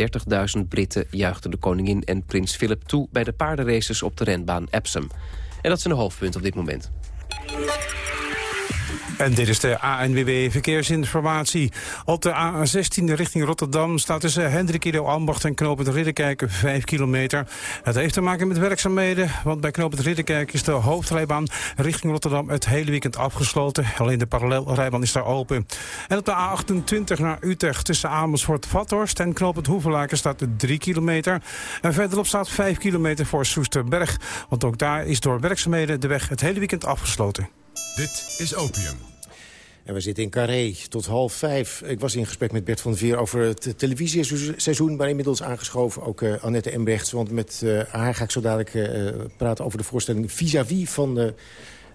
130.000 Britten juichten de koningin en prins Philip toe... bij de paardenraces op de renbaan Epsom. En dat zijn de hoofdpunten op dit moment. En dit is de ANWB Verkeersinformatie. Op de A16 richting Rotterdam staat tussen Hendrik Ido Ambacht en Knopend Ridderkerken 5 kilometer. Het heeft te maken met werkzaamheden, want bij Knopend Ridderkerk is de hoofdrijbaan richting Rotterdam het hele weekend afgesloten. Alleen de parallelrijbaan is daar open. En op de A28 naar Utrecht tussen Amersfoort Vathorst en Knopend Hoevelaken staat 3 kilometer. En verderop staat 5 kilometer voor Soesterberg, want ook daar is door werkzaamheden de weg het hele weekend afgesloten. Dit is Opium. En we zitten in Carré tot half vijf. Ik was in gesprek met Bert van Veer over het televisieseizoen... maar inmiddels aangeschoven ook uh, Annette Embrechts. Want met uh, haar ga ik zo dadelijk uh, praten over de voorstelling vis-à-vis -vis van...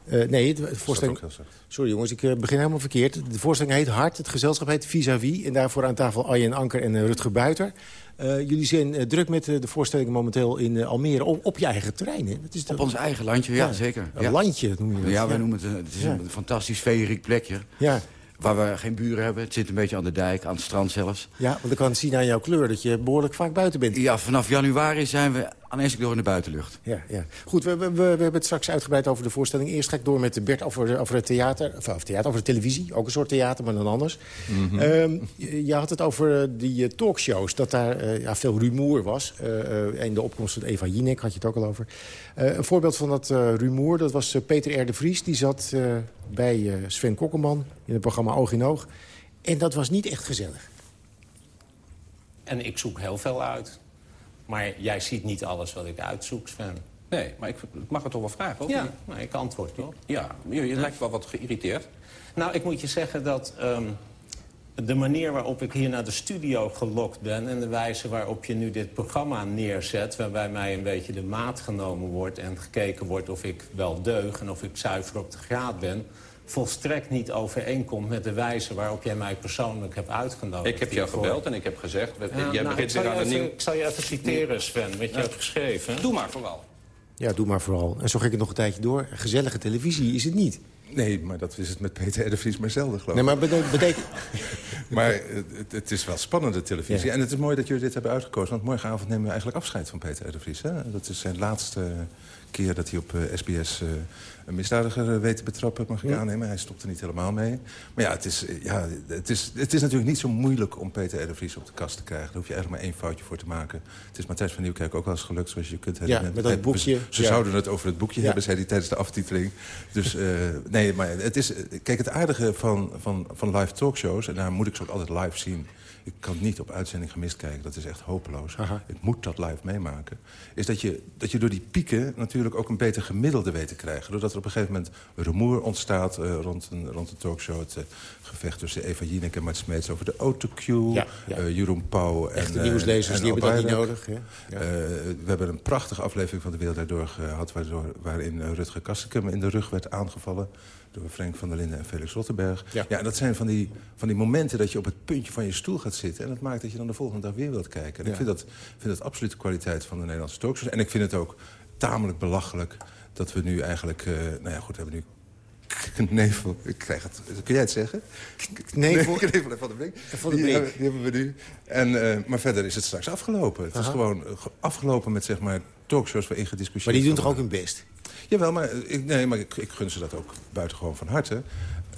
de uh, nee, de voorstelling... Sorry jongens, ik uh, begin helemaal verkeerd. De voorstelling heet Hart, het gezelschap heet Vis-à-vis. En daarvoor aan tafel Arjen Anker en uh, Rutger Buiter. jullie zijn druk met de voorstelling momenteel in Almere op, op, je eigen terrein. Hè? Dat is op ons eigen landje, ja, ja zeker. Een landje noem je dat. Ja, wij noemen het, het is een fantastisch feeriek plekje. Ja. Waar we geen buren hebben. Het zit een beetje aan de dijk, aan het strand zelfs. Ja, want ik kan zien aan jouw kleur dat je behoorlijk vaak buiten bent. Ja, vanaf januari zijn we aan door in de buitenlucht. Ja, ja. Goed, we, we, we, hebben het straks uitgebreid over de voorstelling. Eerst ga ik door met Bert over, over het theater. Of, of, theater, over de televisie. Ook een soort theater, maar dan anders. Mm je, had het over eh, die uh, talkshows. Dat daar uh, ja, veel rumoer was. Uh, en de opkomst van Eva Jinek had je het ook al over. een voorbeeld van dat rumoer, dat was Peter R. de Vries. Die zat bij Sven Kokkelman in het programma Oog in Oog. En dat was niet echt gezellig. En ik zoek heel veel uit. Maar jij ziet niet alles wat ik uitzoek, Sven. Nee, maar ik, mag het toch wel vragen, of Ja, maar ik antwoord toch? Ja, je, je lijkt wel wat geïrriteerd. Nou, ik moet je zeggen dat um, de manier waarop ik hier naar de studio gelokt ben... en de wijze waarop je nu dit programma neerzet... waarbij mij een beetje de maat genomen wordt en gekeken wordt of ik wel deug... en of ik zuiver op de graad ben volstrekt niet overeenkomt met de wijze waarop jij mij persoonlijk hebt uitgenodigd. Ik heb jou gebeld en ik heb gezegd... Ja, jij nou, begint weer aan een nieuw... Ik zal je even citeren, Sven, wat je hebt geschreven. Doe maar vooral. Ja, doe maar vooral. En zo ga ik het nog een tijdje door. Gezellige televisie is het niet. Nee, maar dat is het met Peter R. de Vries maar zelden, geloof ik. Nee, maar betekent... maar het, het, is wel spannende televisie. En het is mooi dat jullie dit hebben uitgekozen. Want morgenavond nemen we eigenlijk afscheid van Peter R. de Vries. Hè? Dat is zijn laatste keer dat hij op SBS eh, eh, een misdadiger eh, weet te betrappen, mag ik aannemen. Hij stopt er niet helemaal mee. Maar ja, het is, ja het, is, het is natuurlijk niet zo moeilijk om Peter R. de Vries op de kast te krijgen. Daar hoef je eigenlijk maar één foutje voor te maken. Het is Matthijs van Nieuwkerk ook wel eens gelukt, zoals je kunt herinneren. Ja, met dat boekje. Ze zouden het over het boekje hebben, zei hij tijdens de aftiteling. Dus nee, maar het is... Kijk, het aardige van, van, van live talkshows... en daar moet ik ze ook altijd live zien ik kan niet op uitzending gemist kijken. Dat is echt hopeloos. Ik moet dat live meemaken. Is dat je, dat je door die pieken natuurlijk natuurlijk ook een beter gemiddelde weet te krijgen. Doordat er op een gegeven moment rumoer ontstaat uh, rond, een, rond een talkshow. Het uh, gevecht tussen Eva Jinek en Mart Smeets over de autocue. Ja, ja. Uh, Jeroen Pauw en... Echte nieuwslezers, die hebben dat niet nodig. Ja. we hebben een prachtige aflevering van De Wereld daardoor gehad... Waardoor, waarin Rutger Kastekum in de rug werd aangevallen door Frank van der Linden en Felix Rottenberg. Ja. ja, dat zijn van die, van die momenten dat je op het puntje van je stoel gaat zitten... en dat maakt dat je dan de volgende dag weer wilt kijken. En ik vind dat, vind dat absoluut de kwaliteit van de Nederlandse talkshows. En ik vind het ook tamelijk belachelijk dat we nu eigenlijk... Uh, nou ja, goed, we hebben nu Knevel, ik krijg het. Kun jij het zeggen? Knevel, Knevel van de Brink. Van de Brink. Die, die, hebben we nu. En, uh, maar verder is het straks afgelopen. Het Aha. is gewoon afgelopen met zeg maar, talkshows waarin gediscussieerd Maar die doen toch ook hun best? Jawel, maar, ik, nee, maar ik, ik gun ze dat ook buitengewoon van harte.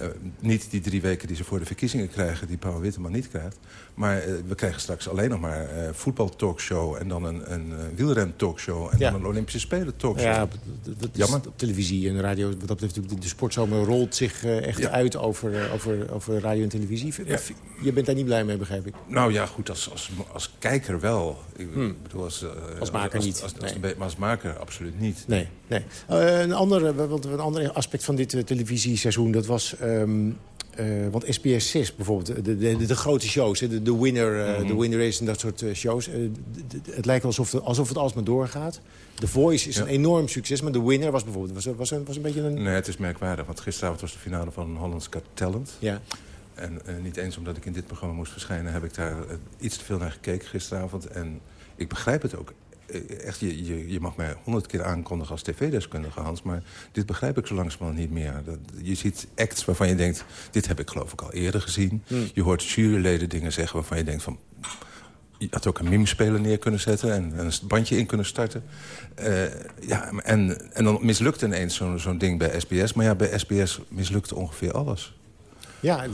Uh, niet die drie weken die ze voor de verkiezingen krijgen... die Paul Witteman niet krijgt. Maar uh, we krijgen straks alleen nog maar uh, voetbal-talkshow... en dan een, een wielren-talkshow en ja. dan een Olympische Spelen-talkshow. Ja, dat is Jammer. op televisie en radio. Wat dat betreft, de sportzomer rolt zich echt ja. uit over, over, over radio en televisie. Ja. Je bent daar niet blij mee, begrijp ik? Nou ja, goed, als, als, als kijker wel. Ik hmm. bedoel, als, als maker als, niet. Als, nee. maar als maker absoluut niet. Nee, nee. een, andere, want een ander aspect van dit televisieseizoen... dat was Um, uh, want SBS 6 bijvoorbeeld, de, de, de, grote shows, de, de winner, uh, mm -hmm. winner is en dat soort uh, shows. het lijkt alsof, de, alsof het alsmaar doorgaat. The Voice is ja. een enorm succes, maar de winner was bijvoorbeeld was, was, een, was een beetje een... Nee, het is merkwaardig, want gisteravond was de finale van Holland's Got Talent. Ja. En niet eens omdat ik in dit programma moest verschijnen... heb ik daar iets te veel naar gekeken gisteravond. En ik begrijp het ook eh, echt, je, je, je, mag mij honderd keer aankondigen als tv-deskundige, Hans... maar dit begrijp ik zo langzamerhand niet meer. Dat, je ziet acts waarvan je denkt, dit heb ik geloof ik al eerder gezien. Hmm. Je hoort juryleden dingen zeggen waarvan je denkt van... Je had ook een meme-speler neer kunnen zetten en een bandje in kunnen starten. Uh, ja, en, en dan mislukt ineens zo'n zo'n ding bij SBS. Maar ja, bij SBS mislukt ongeveer alles. Ja,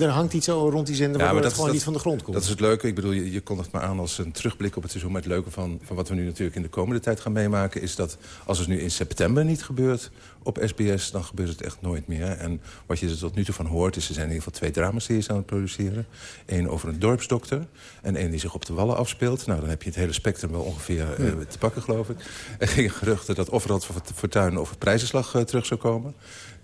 er hangt iets zo rond die zender ja, maar dat, gewoon dat, niet van de grond komt. Dat is het leuke. Ik bedoel, je, je kondigt maar aan als een terugblik op het seizoen. Maar het leuke van, van wat we nu natuurlijk in de komende tijd gaan meemaken... is dat als het nu in september niet gebeurt op SBS... dan gebeurt het echt nooit meer. En wat je er tot nu toe van hoort... is er zijn in ieder geval twee dramaseries aan het produceren. Eén over een dorpsdokter en één die zich op de Wallen afspeelt. Nou, dan heb je het hele spectrum wel ongeveer uh, te pakken, geloof ik. Er gingen geruchten dat of Rad Fortuyn of Prijzenslag uh, terug zou komen.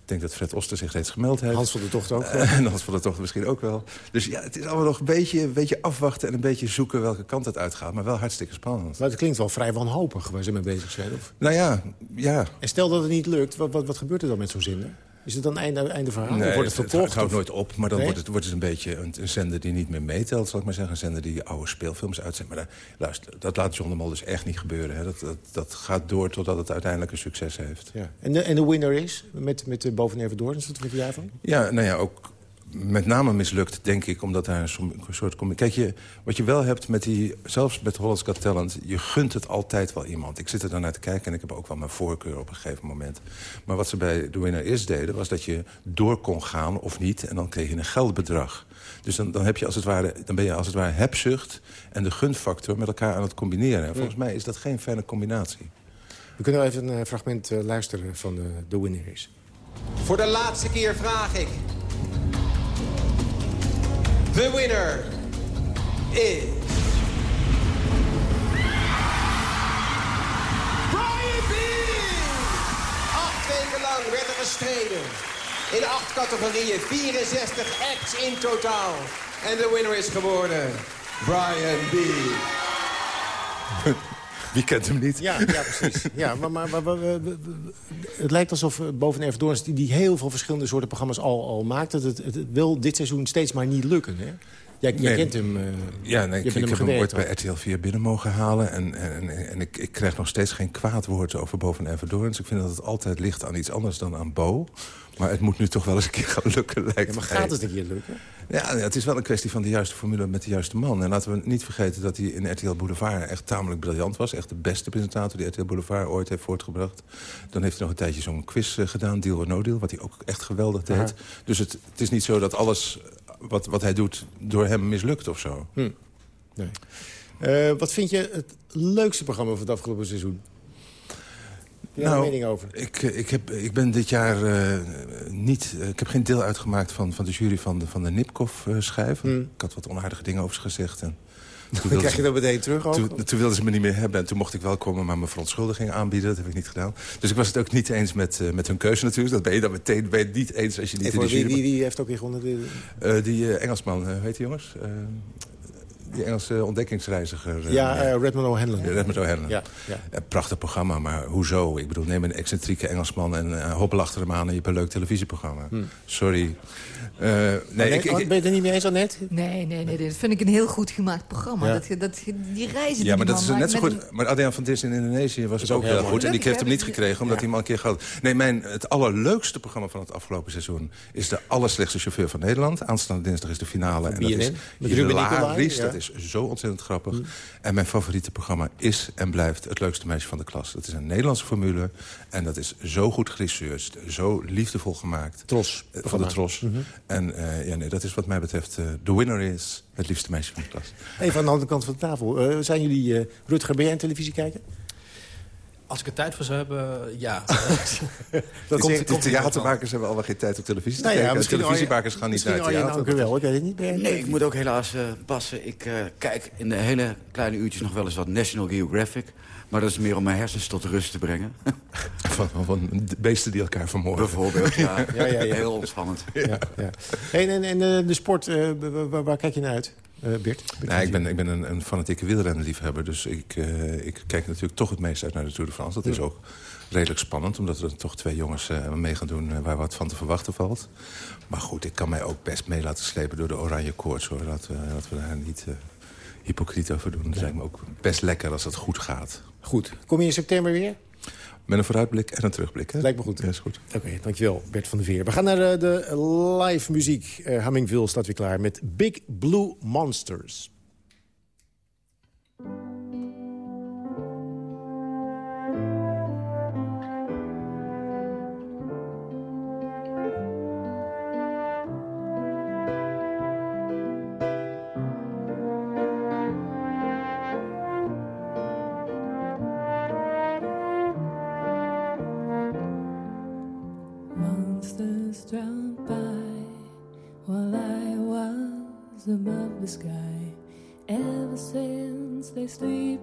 Ik denk dat Fred Oster zich reeds gemeld heeft. Hans van der Tocht ook. en Hans van der Tocht misschien ook wel. Dus ja, het is allemaal nog een beetje, een beetje afwachten... en een beetje zoeken welke kant het uitgaat. Maar wel hartstikke spannend. Maar het klinkt wel vrij wanhopig waar ze mee bezig zijn. Of? Nou ja, ja. En stel dat het niet lukt, wat, wat, wat gebeurt er dan met zo'n zin? Is het dan einde, einde verhaal? Nee, wordt het verkocht? Het, houdt nooit op, maar dan nee? wordt, het, wordt het een beetje een, een, zender die niet meer meetelt, zal ik maar zeggen. Een zender die oude speelfilms uitzendt. Maar daar, luister, dat laat John de Mol dus echt niet gebeuren. Hè. Dat, dat, dat, gaat door totdat het uiteindelijk een succes heeft. Ja. En, de, en de winner is, met, met de Boven Even Doorns, wat vind jij van? Ja, nou ja, ook met name mislukt, denk ik, omdat daar een soort... Kijk, je, wat je wel hebt met die... Zelfs met Holland's Got Talent, je gunt het altijd wel iemand. Ik zit er dan naar te kijken en ik heb ook wel mijn voorkeur op een gegeven moment. Maar wat ze bij The Winner Is deden, was dat je door kon gaan of niet... en dan kreeg je een geldbedrag. Dus dan, dan, heb je als het ware, dan ben je als het ware hebzucht en de gunfactor met elkaar aan het combineren. En volgens mij is dat geen fijne combinatie. We kunnen wel even een fragment uh, luisteren van uh, The Winner Is. Voor de laatste keer vraag ik... The winner is... Brian Bean! Acht weken lang werd er. In acht categorieën, 64 acts in totaal. En de winner is geworden Brian Bean. Wie kent hem niet? Ja, ja precies. Ja, maar, maar, maar, maar het lijkt alsof eh, boven Even die, die heel veel verschillende soorten programma's al, al maakt... dat het, het, wil dit seizoen steeds maar niet lukken, hè? Jij, jij nee, kent hem. Uh, ja, nee, ik, ik heb hem ooit bij RTL 4 binnen mogen halen. En, en, en ik, ik krijg nog steeds geen kwaad woord over Boven Everdoorns. Ik vind dat het altijd ligt aan iets anders dan aan Bo. Maar het moet nu toch wel eens een keer gaan lukken, lijkt ja, Maar gaat het een keer lukken? Ja, het is wel een kwestie van de juiste formule met de juiste man. En laten we niet vergeten dat hij in RTL Boulevard echt tamelijk briljant was. Echt de beste presentator die RTL Boulevard ooit heeft voortgebracht. Dan heeft hij nog een tijdje zo'n quiz uh, gedaan, Deal or No Deal. Wat hij ook echt geweldig deed. Aha. Dus het, het is niet zo dat alles wat, wat hij doet door hem mislukt of zo. Hm. Nee. Uh, wat vind je het leukste programma van het afgelopen seizoen? Nou, mening over? Ik, ik, heb, ik ben dit jaar uh, niet... Uh, ik heb geen deel uitgemaakt van, van de jury van de, van de Nipkoff-schijf. Hmm. Ik had wat onaardige dingen over ze gezegd. En Toen Dan krijg je dat meteen terug ook? Toen, toen, wilden ze me niet meer hebben en toen mocht ik wel komen... maar mijn verontschuldiging aanbieden, dat heb ik niet gedaan. Dus ik was het ook niet eens met, uh, met hun keuze natuurlijk. Dat ben je dan meteen ben je niet eens als je niet in de jury... Wie, wie, heeft ook weer gewonnen? Uh, die uh, Engelsman, weet je jongens? Die Engelse ontdekkingsreiziger. Ja, uh, Redmond O'Hanlon. Redmond O'Hanlon. Ja, ja. prachtig programma, maar hoezo? Ik bedoel, neem een excentrieke Engelsman en uh, hoppel achter hem aan... en je hebt een leuk televisieprogramma. Hm. Sorry. Uh, nee, ik, ik, ben je het er niet mee eens, Annette? Nee, nee, nee. Dat vind ik een heel goed gemaakt programma. Dat, dat, die reizen Ja, maar dat is net zo goed. Maar Adriaan van Dis in Indonesië was het ook heel goed. En die heeft hem niet gekregen, omdat hij hem al een keer gehad Nee, mijn, het allerleukste programma van het afgelopen seizoen... is de allerslechtste chauffeur van Nederland. Aanstaande dinsdag is de finale. En dat is Dat is zo ontzettend grappig. Mm. En mijn favoriete programma is en blijft het leukste meisje van de klas. Dat is een Nederlandse formule. En dat is zo goed geresearched, zo liefdevol gemaakt. Tros. Uh, van de Tros. Mm -hmm. En uh, ja, nee, dat is wat mij betreft... Uh, de winner is het liefste meisje van de klas. Even aan de andere kant van de tafel. zijn jullie, Rutger, ben jij een televisie kijken? Als ik er tijd voor zou hebben, ja. dat komt, de theatermakers hebben allemaal geen tijd op televisie te nou ja, kijken. Televisiemakers gaan niet naar theater. Nou wel, ik weet het niet. Nee, ik moet ook helaas uh, passen. Ik uh, kijk in de hele kleine uurtjes nog wel eens wat National Geographic. Maar dat is meer om mijn hersens tot rust te brengen. van, van beesten die elkaar vermoorden. Bijvoorbeeld, ja. ja, ja, ja. Heel ontspannend. Ja, ja. Hey, en, en de sport, waar, waar kijk je naar uit? Uh, Bert? Ik ben, ik ben een, een fanatieke wielrennenliefhebber. Dus ik, uh, ik kijk natuurlijk toch het meest uit naar de Tour de France. Dat is ook redelijk spannend. Omdat er toch twee jongens uh, mee gaan doen waar wat van te verwachten valt. Maar goed, ik kan mij ook best mee laten slepen door de oranje koorts. Hoor. Dat, we, dat we daar niet hypocriet over doen. Dat lijkt me ook best lekker als het goed gaat. Goed. Kom je in september weer? Met een vooruitblik en een terugblik. Hè? Lijkt me goed. Ja, is goed. Oké, okay, dankjewel Bert van der Veer. We gaan naar de, de live muziek. Uh, Hummingville staat weer klaar met Big Blue Monsters. The sky. Ever since they sleep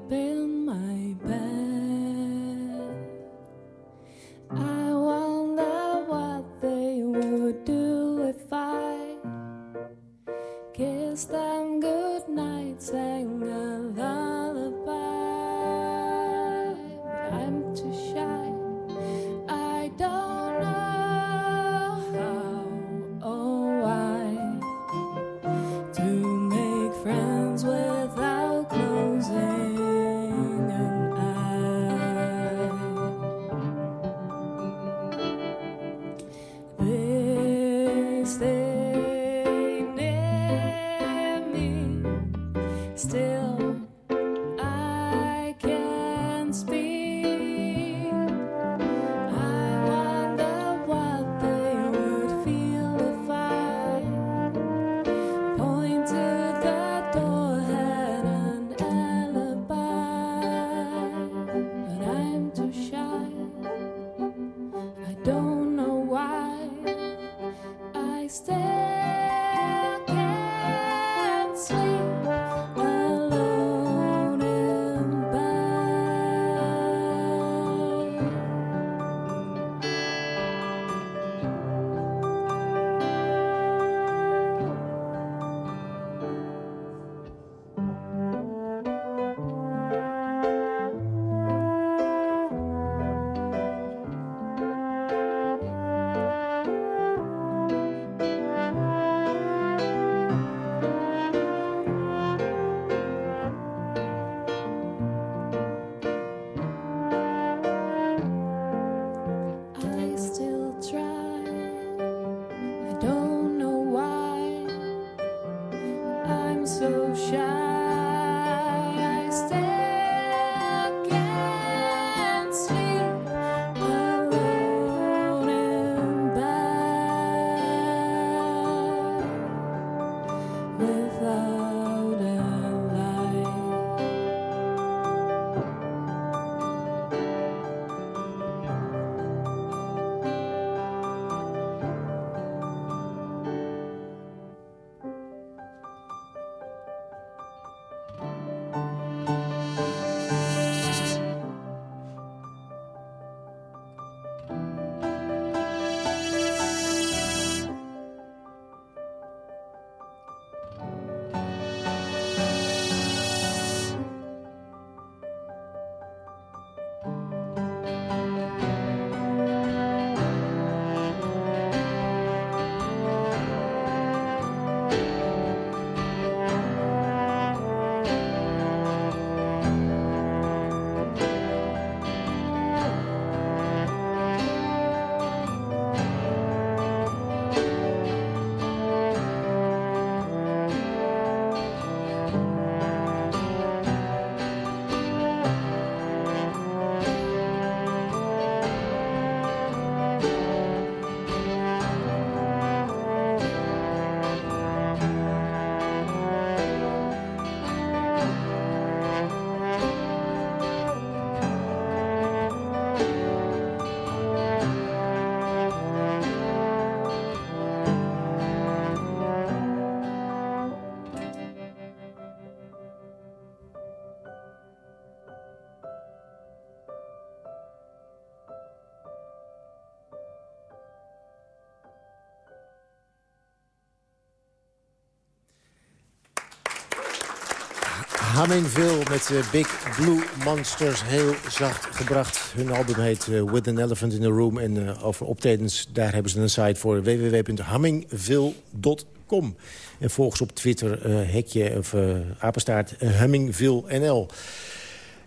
Hummingville met uh, Big Blue Monsters. Heel zacht gebracht. Hun album heet uh, With an Elephant in the Room. En uh, over optredens, daar hebben ze een site voor. www.hummingville.com. En volgens op Twitter hekje of apenstaart Hummingville NL.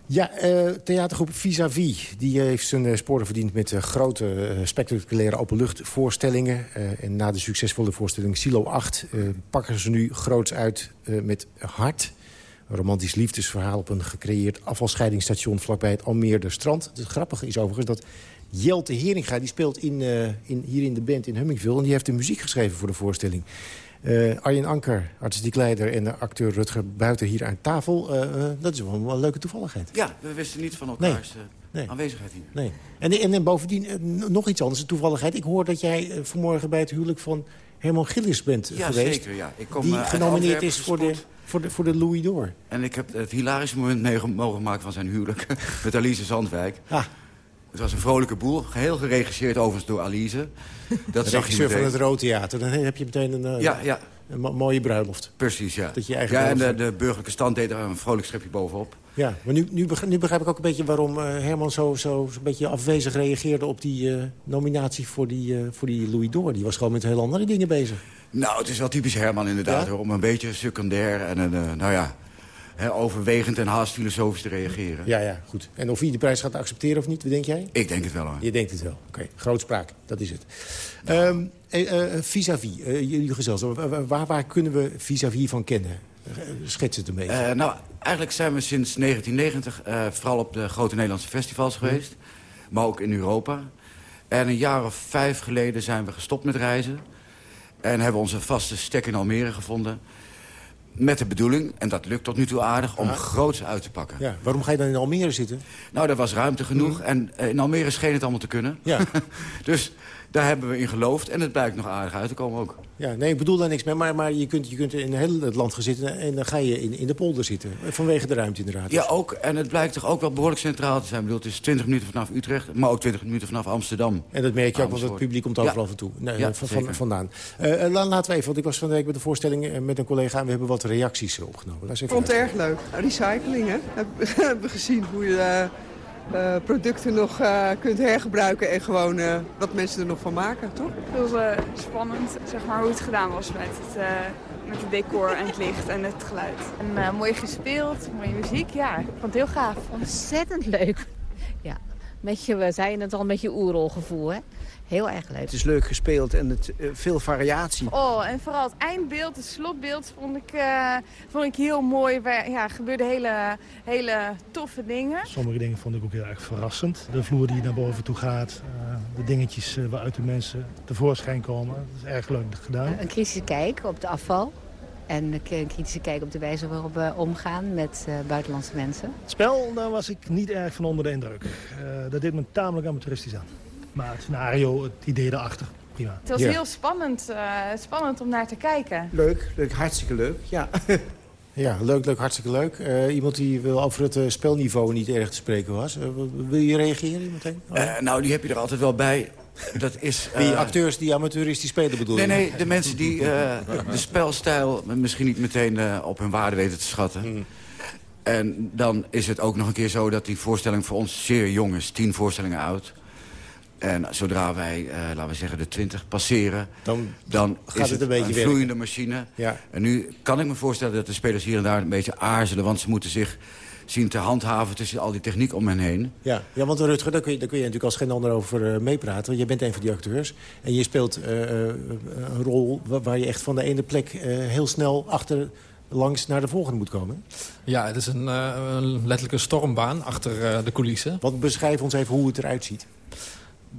Ja, theatergroep Vis-a-Vis die heeft zijn sporen verdiend met grote, spectaculaire openluchtvoorstellingen. en na de succesvolle voorstelling Silo 8 pakken ze nu groots uit met Hart. Een romantisch liefdesverhaal op een gecreëerd afvalscheidingsstation vlakbij het Almeerde strand. Het grappige is overigens dat Jelte Heringa, die speelt in, in, hier in de band in Hummingville... en die heeft de muziek geschreven voor de voorstelling. Uh, Arjen Anker, artistiek leider en de acteur Rutger Buiten hier aan tafel. Uh, uh, dat is wel een leuke toevalligheid. Ja, we wisten niet van elkaars nee. nee. aanwezigheid hier. Nee. En, en, en bovendien nog iets anders, een toevalligheid. Ik hoor dat jij vanmorgen bij het huwelijk van Herman Gillis bent ja, geweest. Zeker, ja, Ik kom, die genomineerd is voor de, voor, de, voor de Louis d'Or. En ik heb het hilarische moment mee mogen maken van zijn huwelijk met Alice Zandwijk. Ah. Het was een vrolijke boel, geheel geregisseerd overigens door Alice. Dat de regisseur van het Rood Theater, dan heb je meteen een... Ja, ja. Een mooie bruiloft. Precies, ja. Dat je eigen ja, en de, de, burgerlijke stand deed er een vrolijk schepje bovenop. Ja, maar nu, nu, begrijp, nu begrijp ik ook een beetje waarom uh, Herman zo, zo een beetje afwezig reageerde... op die uh, nominatie voor die, uh, voor die Louis d'Or. Die was gewoon met heel andere dingen bezig. Nou, het is wel typisch Herman inderdaad, ja? hoor, om een beetje secundair en een, nou ja... Overwegend en haast filosofisch te reageren. Ja, ja, goed. En of hij de prijs gaat accepteren of niet, wat denk jij? Ik denk het wel, hoor. Je denkt het wel. Oké, okay. grootspraak, dat is het. Um, vis-à-vis, uh, jullie gezelschap, waar, waar kunnen we vis-à-vis -vis van kennen? Schets het een beetje. Uh, nou, eigenlijk zijn we sinds 1990 uh, vooral op de grote Nederlandse festivals geweest. Mm. Maar ook in Europa. En een jaar of vijf geleden zijn we gestopt met reizen. En hebben onze vaste stek in Almere gevonden. Met de bedoeling, en dat lukt tot nu toe aardig, om ja. groots uit te pakken. Ja, waarom ga je dan in Almere zitten? Nou, er was ruimte genoeg. Mm. En uh, in Almere scheen het allemaal te kunnen. Ja. dus daar hebben we in geloofd. En het blijkt nog aardig uit te komen ook. Ja, nee, ik bedoel daar niks mee. Maar, maar je, kunt, je kunt in heel het land gaan zitten en dan ga je in, in de polder zitten. Vanwege de ruimte inderdaad. Ja, ook. En het blijkt toch ook wel behoorlijk centraal te zijn. Ik bedoel, het is 20 minuten vanaf Utrecht, maar ook 20 minuten vanaf Amsterdam. En dat merk je ook, want het publiek komt overal ja. van toe. Nee, ja, van, van, vandaan. Uh, laten we even, want ik was van de week met de voorstelling met een collega... en we hebben wat reacties opgenomen. Ik vond het erg leuk. Recycling, hè. We hebben gezien hoe je... Uh, producten nog uh, kunt hergebruiken en gewoon uh, wat mensen er nog van maken, toch? Heel spannend, zeg maar, hoe het gedaan was met het, met het decor en het licht en het geluid. En mooi gespeeld, mooie muziek, ja. Ik vond het heel gaaf. Ontzettend leuk. Ja, beetje, we zeiden het al, een beetje oerolgevoel, hè? Heel erg leuk. Het is leuk gespeeld en het, uh, veel variatie. Oh, en vooral het eindbeeld, het slotbeeld, vond ik, uh, vond ik heel mooi. Er ja, gebeurden hele, hele toffe dingen. Sommige dingen vond ik ook heel erg verrassend. De vloer die naar boven toe gaat, uh, de dingetjes waaruit de mensen tevoorschijn komen. Dat is erg leuk gedaan. Een kritische kijk op de afval. En een kritische kijk op de wijze waarop we omgaan met uh, buitenlandse mensen. Het spel, daar was ik niet erg van onder de indruk. Uh, dat deed me tamelijk amateuristisch aan. Maar het scenario, het idee erachter, prima. Het was ja. heel spannend, uh, spannend om naar te kijken. Leuk, leuk hartstikke leuk, ja. ja, leuk, leuk, hartstikke leuk. Uh, iemand die wel over het uh, spelniveau niet erg te spreken was. wil je reageren meteen? Oh. nou, die heb je er altijd wel bij. Dat is, die acteurs die amateuristisch spelen bedoel je? Nee, nee, de mensen die de spelstijl misschien niet meteen op hun waarde weten te schatten. Mm. En dan is het ook nog een keer zo dat die voorstelling voor ons zeer jong is. Tien voorstellingen oud. En zodra wij, uh, laten we zeggen, de 20 passeren... dan, dan gaat is het een, beetje een vloeiende machine. Ja. En nu kan ik me voorstellen dat de spelers hier en daar een beetje aarzelen... want ze moeten zich zien te handhaven tussen al die techniek om hen heen. Ja, ja want Rutger, daar kun, je, daar kun je natuurlijk als geen ander over uh, meepraten. Want je bent een van die acteurs. En je speelt uh, een rol waar, je echt van de ene plek heel snel achter langs naar de volgende moet komen. Ja, het is een, uh, een letterlijke stormbaan achter uh, de coulissen. Want beschrijf ons even hoe het eruit ziet.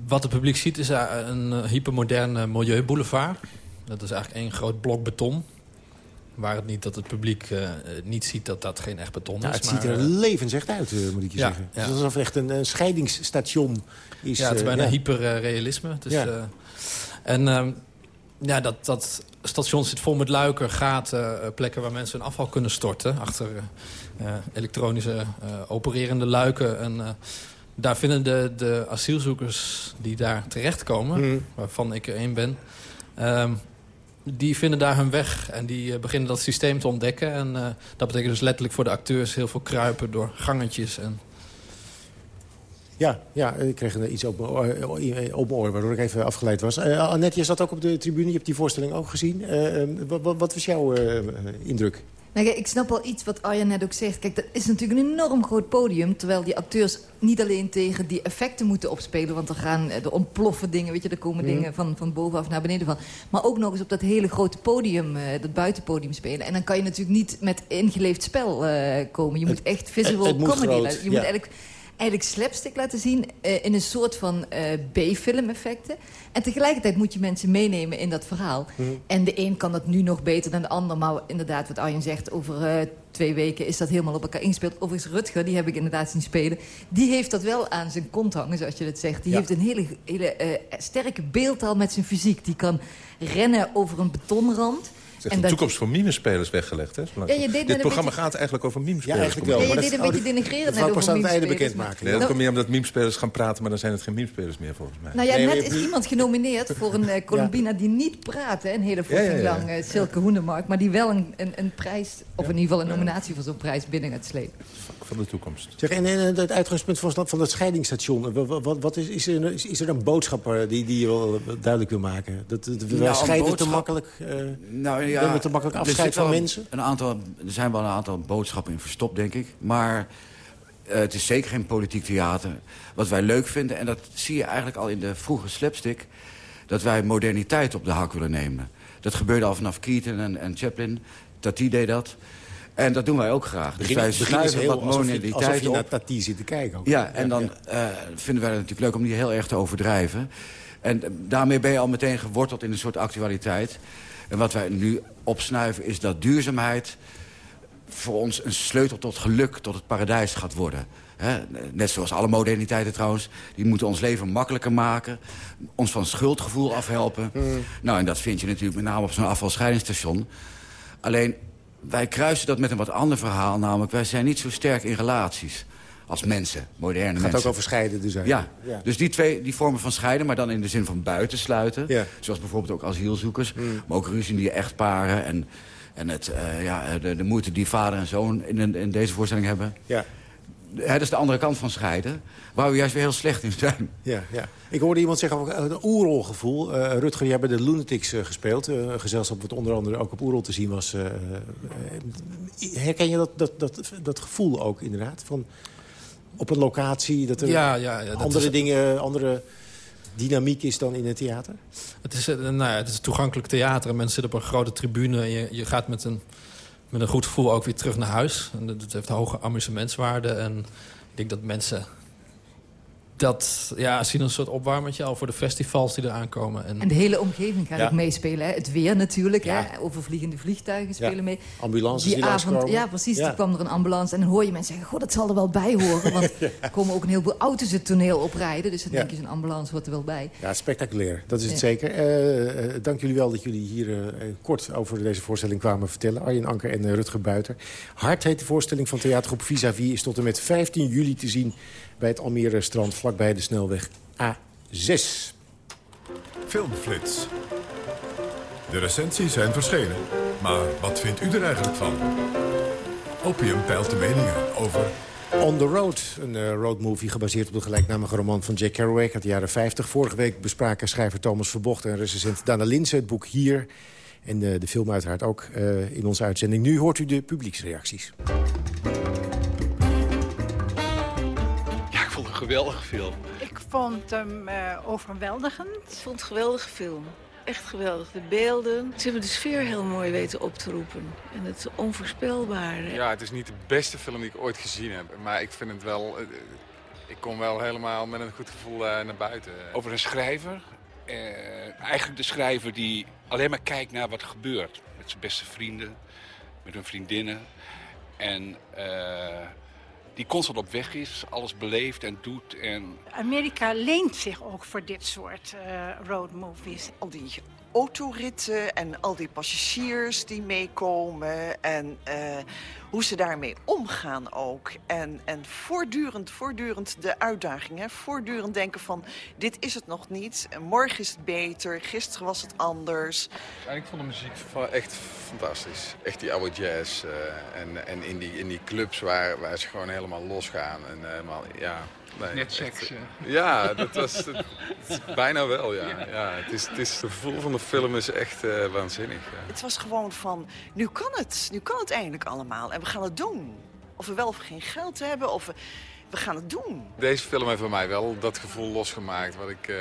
Wat het publiek ziet is een hypermoderne milieuboulevard. Dat is eigenlijk één groot blok beton. Waar het niet dat het publiek uh, niet ziet dat dat geen echt beton is. Het ziet er levensrecht uit, moet ik je ja, zeggen. Ja. Het is alsof echt een, een scheidingsstation is. Ja, het is bijna ja. hyperrealisme. Dus, uh, en uh, ja, dat, dat station zit vol met luiken, gaten, plekken waar mensen hun afval kunnen storten. Achter elektronische opererende luiken. En daar vinden de, de asielzoekers die daar terechtkomen, Mm. waarvan ik er één ben... Um, die vinden daar hun weg en die uh, beginnen dat systeem te ontdekken. En uh, dat betekent dus letterlijk voor de acteurs heel veel kruipen door gangetjes. En... Ja, ja, ik kreeg een, iets op mijn, oor, op mijn oor, waardoor ik even afgeleid was. Uh, Annette, je zat ook op de tribune, je hebt die voorstelling ook gezien. wat, wat was jouw indruk? Nou, ik snap wel iets wat Arjan net ook zegt. Kijk, dat is natuurlijk een enorm groot podium... terwijl die acteurs niet alleen tegen die effecten moeten opspelen... want er gaan er ontploffen dingen, weet je, er komen mm. dingen van, van bovenaf naar beneden van. Maar ook nog eens op dat hele grote podium, uh, dat buitenpodium spelen. En dan kan je natuurlijk niet met ingeleefd spel uh, komen. Je moet echt visual het, het comedy... Groot, je moet eigenlijk eigenlijk slapstick laten zien uh, in een soort van uh, B-film effecten. En tegelijkertijd moet je mensen meenemen in dat verhaal. Mm. En de een kan dat nu nog beter dan de ander. Maar inderdaad, wat Arjen zegt, over uh, twee weken is dat helemaal op elkaar ingespeeld. Overigens Rutger, die heb ik inderdaad zien spelen. Die heeft dat wel aan zijn kont hangen, zoals je dat zegt. Die ja. heeft een hele, hele sterke beeldtaal met zijn fysiek. Die kan rennen over een betonrand... Het is echt de toekomst voor mimespelers weggelegd. Hè? Ja, je deed Dit programma beetje... gaat eigenlijk over mimespelers. Ja, eigenlijk wel. Ja, je deed een beetje denigrerend over aan het einde bekendmaken. Nee, dat komt meer omdat mimespelers gaan praten... maar dan zijn het geen mimespelers meer volgens mij. Nou ja, net is iemand genomineerd voor een uh, Colombina die niet praat. Hè, een hele voorstelling lang, uh, Silke Hoendermark. Maar die wel een, een, een prijs, of in ieder geval een nominatie voor zo'n prijs binnen het slepen. Van de toekomst. Zeg, en, en het uitgangspunt van, van het scheidingsstation. Wat, wat, is, is, er, is, is, er een boodschap die, die je wel duidelijk wil maken? Dat, dat we nou, scheiden te makkelijk, uh, nou, ja, we te makkelijk afscheid van mensen? Een aantal, er zijn wel een aantal boodschappen in verstopt, denk ik. Maar uh, het is zeker geen politiek theater. Wat wij leuk vinden, en dat zie je eigenlijk al in de vroege slapstick... dat wij moderniteit op de hak willen nemen. Dat gebeurde al vanaf Keaton en, en Chaplin. Tati deed dat. En dat doen wij ook graag. Dus wij schuiven wat moderniteit alsof je, alsof je naar Tati zit te kijken. Ook. Ja, en dan uh, vinden wij het natuurlijk leuk om die heel erg te overdrijven. En daarmee ben je al meteen geworteld in een soort actualiteit. En wat wij nu opsnuiven is dat duurzaamheid voor ons een sleutel tot geluk, tot het paradijs gaat worden. He, net zoals alle moderniteiten trouwens. Die moeten ons leven makkelijker maken. Ons van schuldgevoel afhelpen. Mm. Nou, en dat vind je natuurlijk met name op zo'n afvalscheidingsstation. Alleen, wij kruisen dat met een wat ander verhaal. Namelijk, wij zijn niet zo sterk in relaties als mensen, moderne mensen. Het gaat ook over scheiden dus ja. ja. dus die twee die vormen van scheiden, maar dan in de zin van buitensluiten. Ja. Zoals bijvoorbeeld ook asielzoekers, mm. maar ook ruzie die echtparen... en, en het, uh, ja, de, de moeite die vader en zoon in, in deze voorstelling hebben. Ja. Dat is de andere kant van scheiden, waar we juist weer heel slecht in zijn. Ja, ja. Ik hoorde iemand zeggen over een oerolgevoel. Uh, Rutger, jij hebt bij de Lunatics uh, gespeeld. Uh, een gezelschap wat onder andere ook op Oerol te zien was. herken je dat, dat, dat, dat gevoel ook inderdaad? Van op een locatie, dat er ja, ja, ja, dat andere is... dingen, andere dynamiek is dan in het theater? Het is, nou ja, het is toegankelijk theater. En mensen zitten op een grote tribune. En je, je gaat met een, met een goed gevoel ook weer terug naar huis. En dat heeft hoge amusementswaarde. En ik denk dat mensen dat ja, zien een soort opwarmertje al voor de festivals die eraan komen. En, en de hele omgeving gaat ja. ook meespelen. Hè? Het weer natuurlijk, ja. hè? overvliegende vliegtuigen spelen ja. mee. Ambulances die, die avond, Ja, precies. Ja. Toen kwam er een ambulance en dan hoor je mensen zeggen... goh, dat zal er wel bij horen. Want er komen ook een heleboel auto's het toneel oprijden. Dus dan denk je, zo'n ambulance hoort er wel bij. Ja, spectaculair. Dat is het zeker. Uh, uh, dank jullie wel dat jullie hier uh, kort over deze voorstelling kwamen vertellen. Arjen Anker en Rutger Buiter. Hart heet de voorstelling van theatergroep Vis-a-Vis... is tot en met 15 juli te zien bij het Almere strand vlakbij de snelweg A6. Filmflits. De recensies zijn verschenen. Maar wat vindt u er eigenlijk van? Opium peilt de meningen over... On the Road, een uh, roadmovie gebaseerd op de gelijknamige roman van Jack Kerouac uit de jaren 50. Vorige week bespraken schrijver Thomas Verbocht en recensent Dana Linsen het boek hier. En uh, de film uiteraard ook uh, in onze uitzending. Nu hoort u de publieksreacties. Geweldige film. Ik vond hem uh, overweldigend. Ik vond het een geweldige film. Echt geweldig. De beelden. Ze hebben de sfeer heel mooi weten op te roepen. En het onvoorspelbare. Ja, het is niet de beste film die ik ooit gezien heb. Maar ik vind het wel... Uh, ik kom wel helemaal met een goed gevoel uh, naar buiten. Over een schrijver. eigenlijk de schrijver die alleen maar kijkt naar wat er gebeurt. Met zijn beste vrienden. Met hun vriendinnen. En die constant op weg is, alles beleeft en doet. En... Amerika leent zich ook voor dit soort uh, roadmovies. Al die autoritten en al die passagiers die meekomen... en eh, hoe ze daarmee omgaan ook. En, en voortdurend, voortdurend de uitdaging. Hè? Voortdurend denken van, dit is het nog niet. En morgen is het beter, gisteren was het anders. Ik vond de muziek echt fantastisch. Echt die oude jazz. eh, en en in, die, in die clubs waar, waar ze gewoon helemaal losgaan. En helemaal, ja... nee, Net seks, eh. Ja, dat was het, het is bijna wel, ja. ja het, is, het is, het gevoel van de film is echt eh, waanzinnig. Ja. Het was gewoon van, nu kan het. Nu kan het eindelijk allemaal. En we gaan het doen. Of we wel of geen geld hebben, of we, we gaan het doen. Deze film heeft voor mij wel dat gevoel losgemaakt. Wat ik, eh,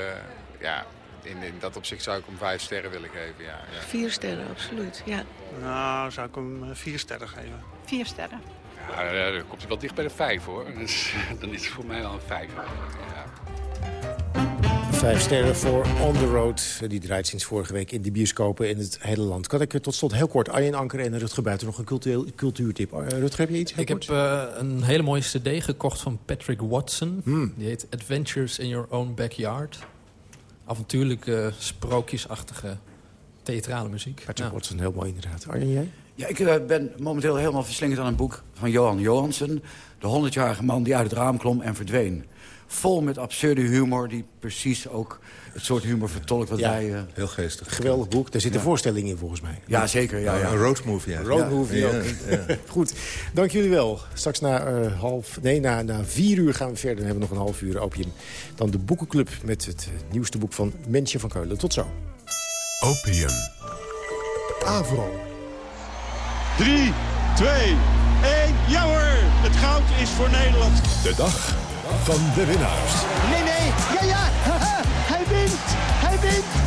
ja, in, in dat opzicht zou ik hem vijf sterren willen geven. Ja, ja. Vier sterren, absoluut. Ja. Nou, zou ik hem vier sterren geven. Vier sterren. Ja, eh, dan komt hij wel dicht bij de vijf hoor. Dus, dan is het voor mij wel een vijf. Ja. Vijf sterren voor On The Road. Die draait sinds vorige week in de bioscopen in het hele land. Kan ik eh, tot slot heel kort Arjen Anker en Rutger Buiten nog een cultureel, cultuurtip. Rutger, heb je iets? heel Ik heb eh, een hele mooie cd gekocht van Patrick Watson. Hmm. Die heet Adventures in Your Own Backyard. Avontuurlijke, sprookjesachtige theatrale muziek. Patrick. Watson, heel mooi inderdaad. Arjen, jij? Ja, ik eh, ben momenteel helemaal verslingerd aan een boek van Johan Johansen. De 100-jarige man die uit het raam klom en verdween. Vol met absurde humor die precies ook het soort humor vertolkt wat Ja. wij... eh, Heel geestig. Geweldig boek. Daar zit een Ja. voorstelling in volgens mij. Ja, zeker. Ja, ja. Een roadmovie Road eigenlijk. movie Ja, ook. ja. Goed, dank jullie wel. Straks na, eh, half, nee, na, na vier uur gaan we verder. Dan hebben we nog een half uur opium. Dan de boekenclub met het nieuwste boek van Mensje van Keulen. Tot zo. Opium. Avro. 3, 2, 1. Ja hoor, het goud is voor Nederland. De dag van de winnaars. Nee, nee, ja, ja. haha, Hij wint, hij wint.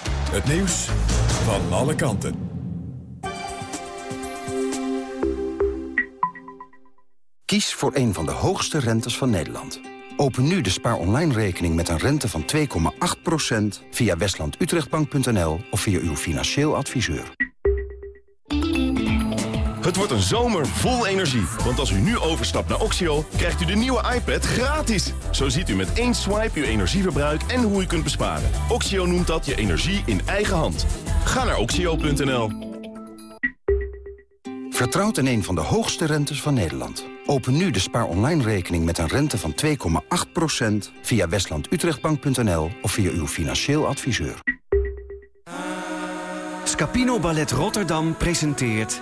Het nieuws van alle kanten. Kies voor een van de hoogste rentes van Nederland. Open nu de spaar online rekening met een rente van 2,8% via westlandutrechtbank.nl of via uw financieel adviseur. Het wordt een zomer vol energie. Want als u nu overstapt naar Oxio, krijgt u de nieuwe iPad gratis. Zo ziet u met één swipe uw energieverbruik en hoe u kunt besparen. Oxio noemt dat je energie in eigen hand. Ga naar oxio.nl. Vertrouwd in een van de hoogste rentes van Nederland. Open nu de spaar online rekening met een rente van 2,8% via westlandutrechtbank.nl of via uw financieel adviseur. Scapino Ballet Rotterdam presenteert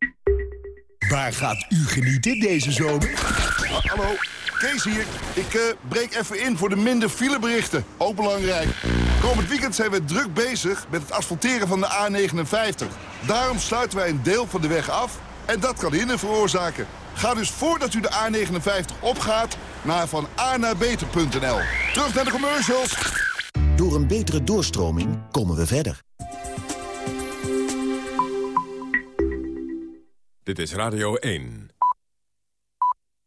Waar gaat u genieten deze zomer? Hallo, Kees hier. Ik eh, breek even in voor de minder fileberichten. Ook belangrijk. Komend weekend zijn we druk bezig met het asfalteren van de A59. Daarom sluiten wij een deel van de weg af en dat kan hinder veroorzaken. Ga dus voordat u de A59 opgaat naar van naar beter.nl. Terug naar de commercials. Door een betere doorstroming komen we verder. Dit is Radio 1.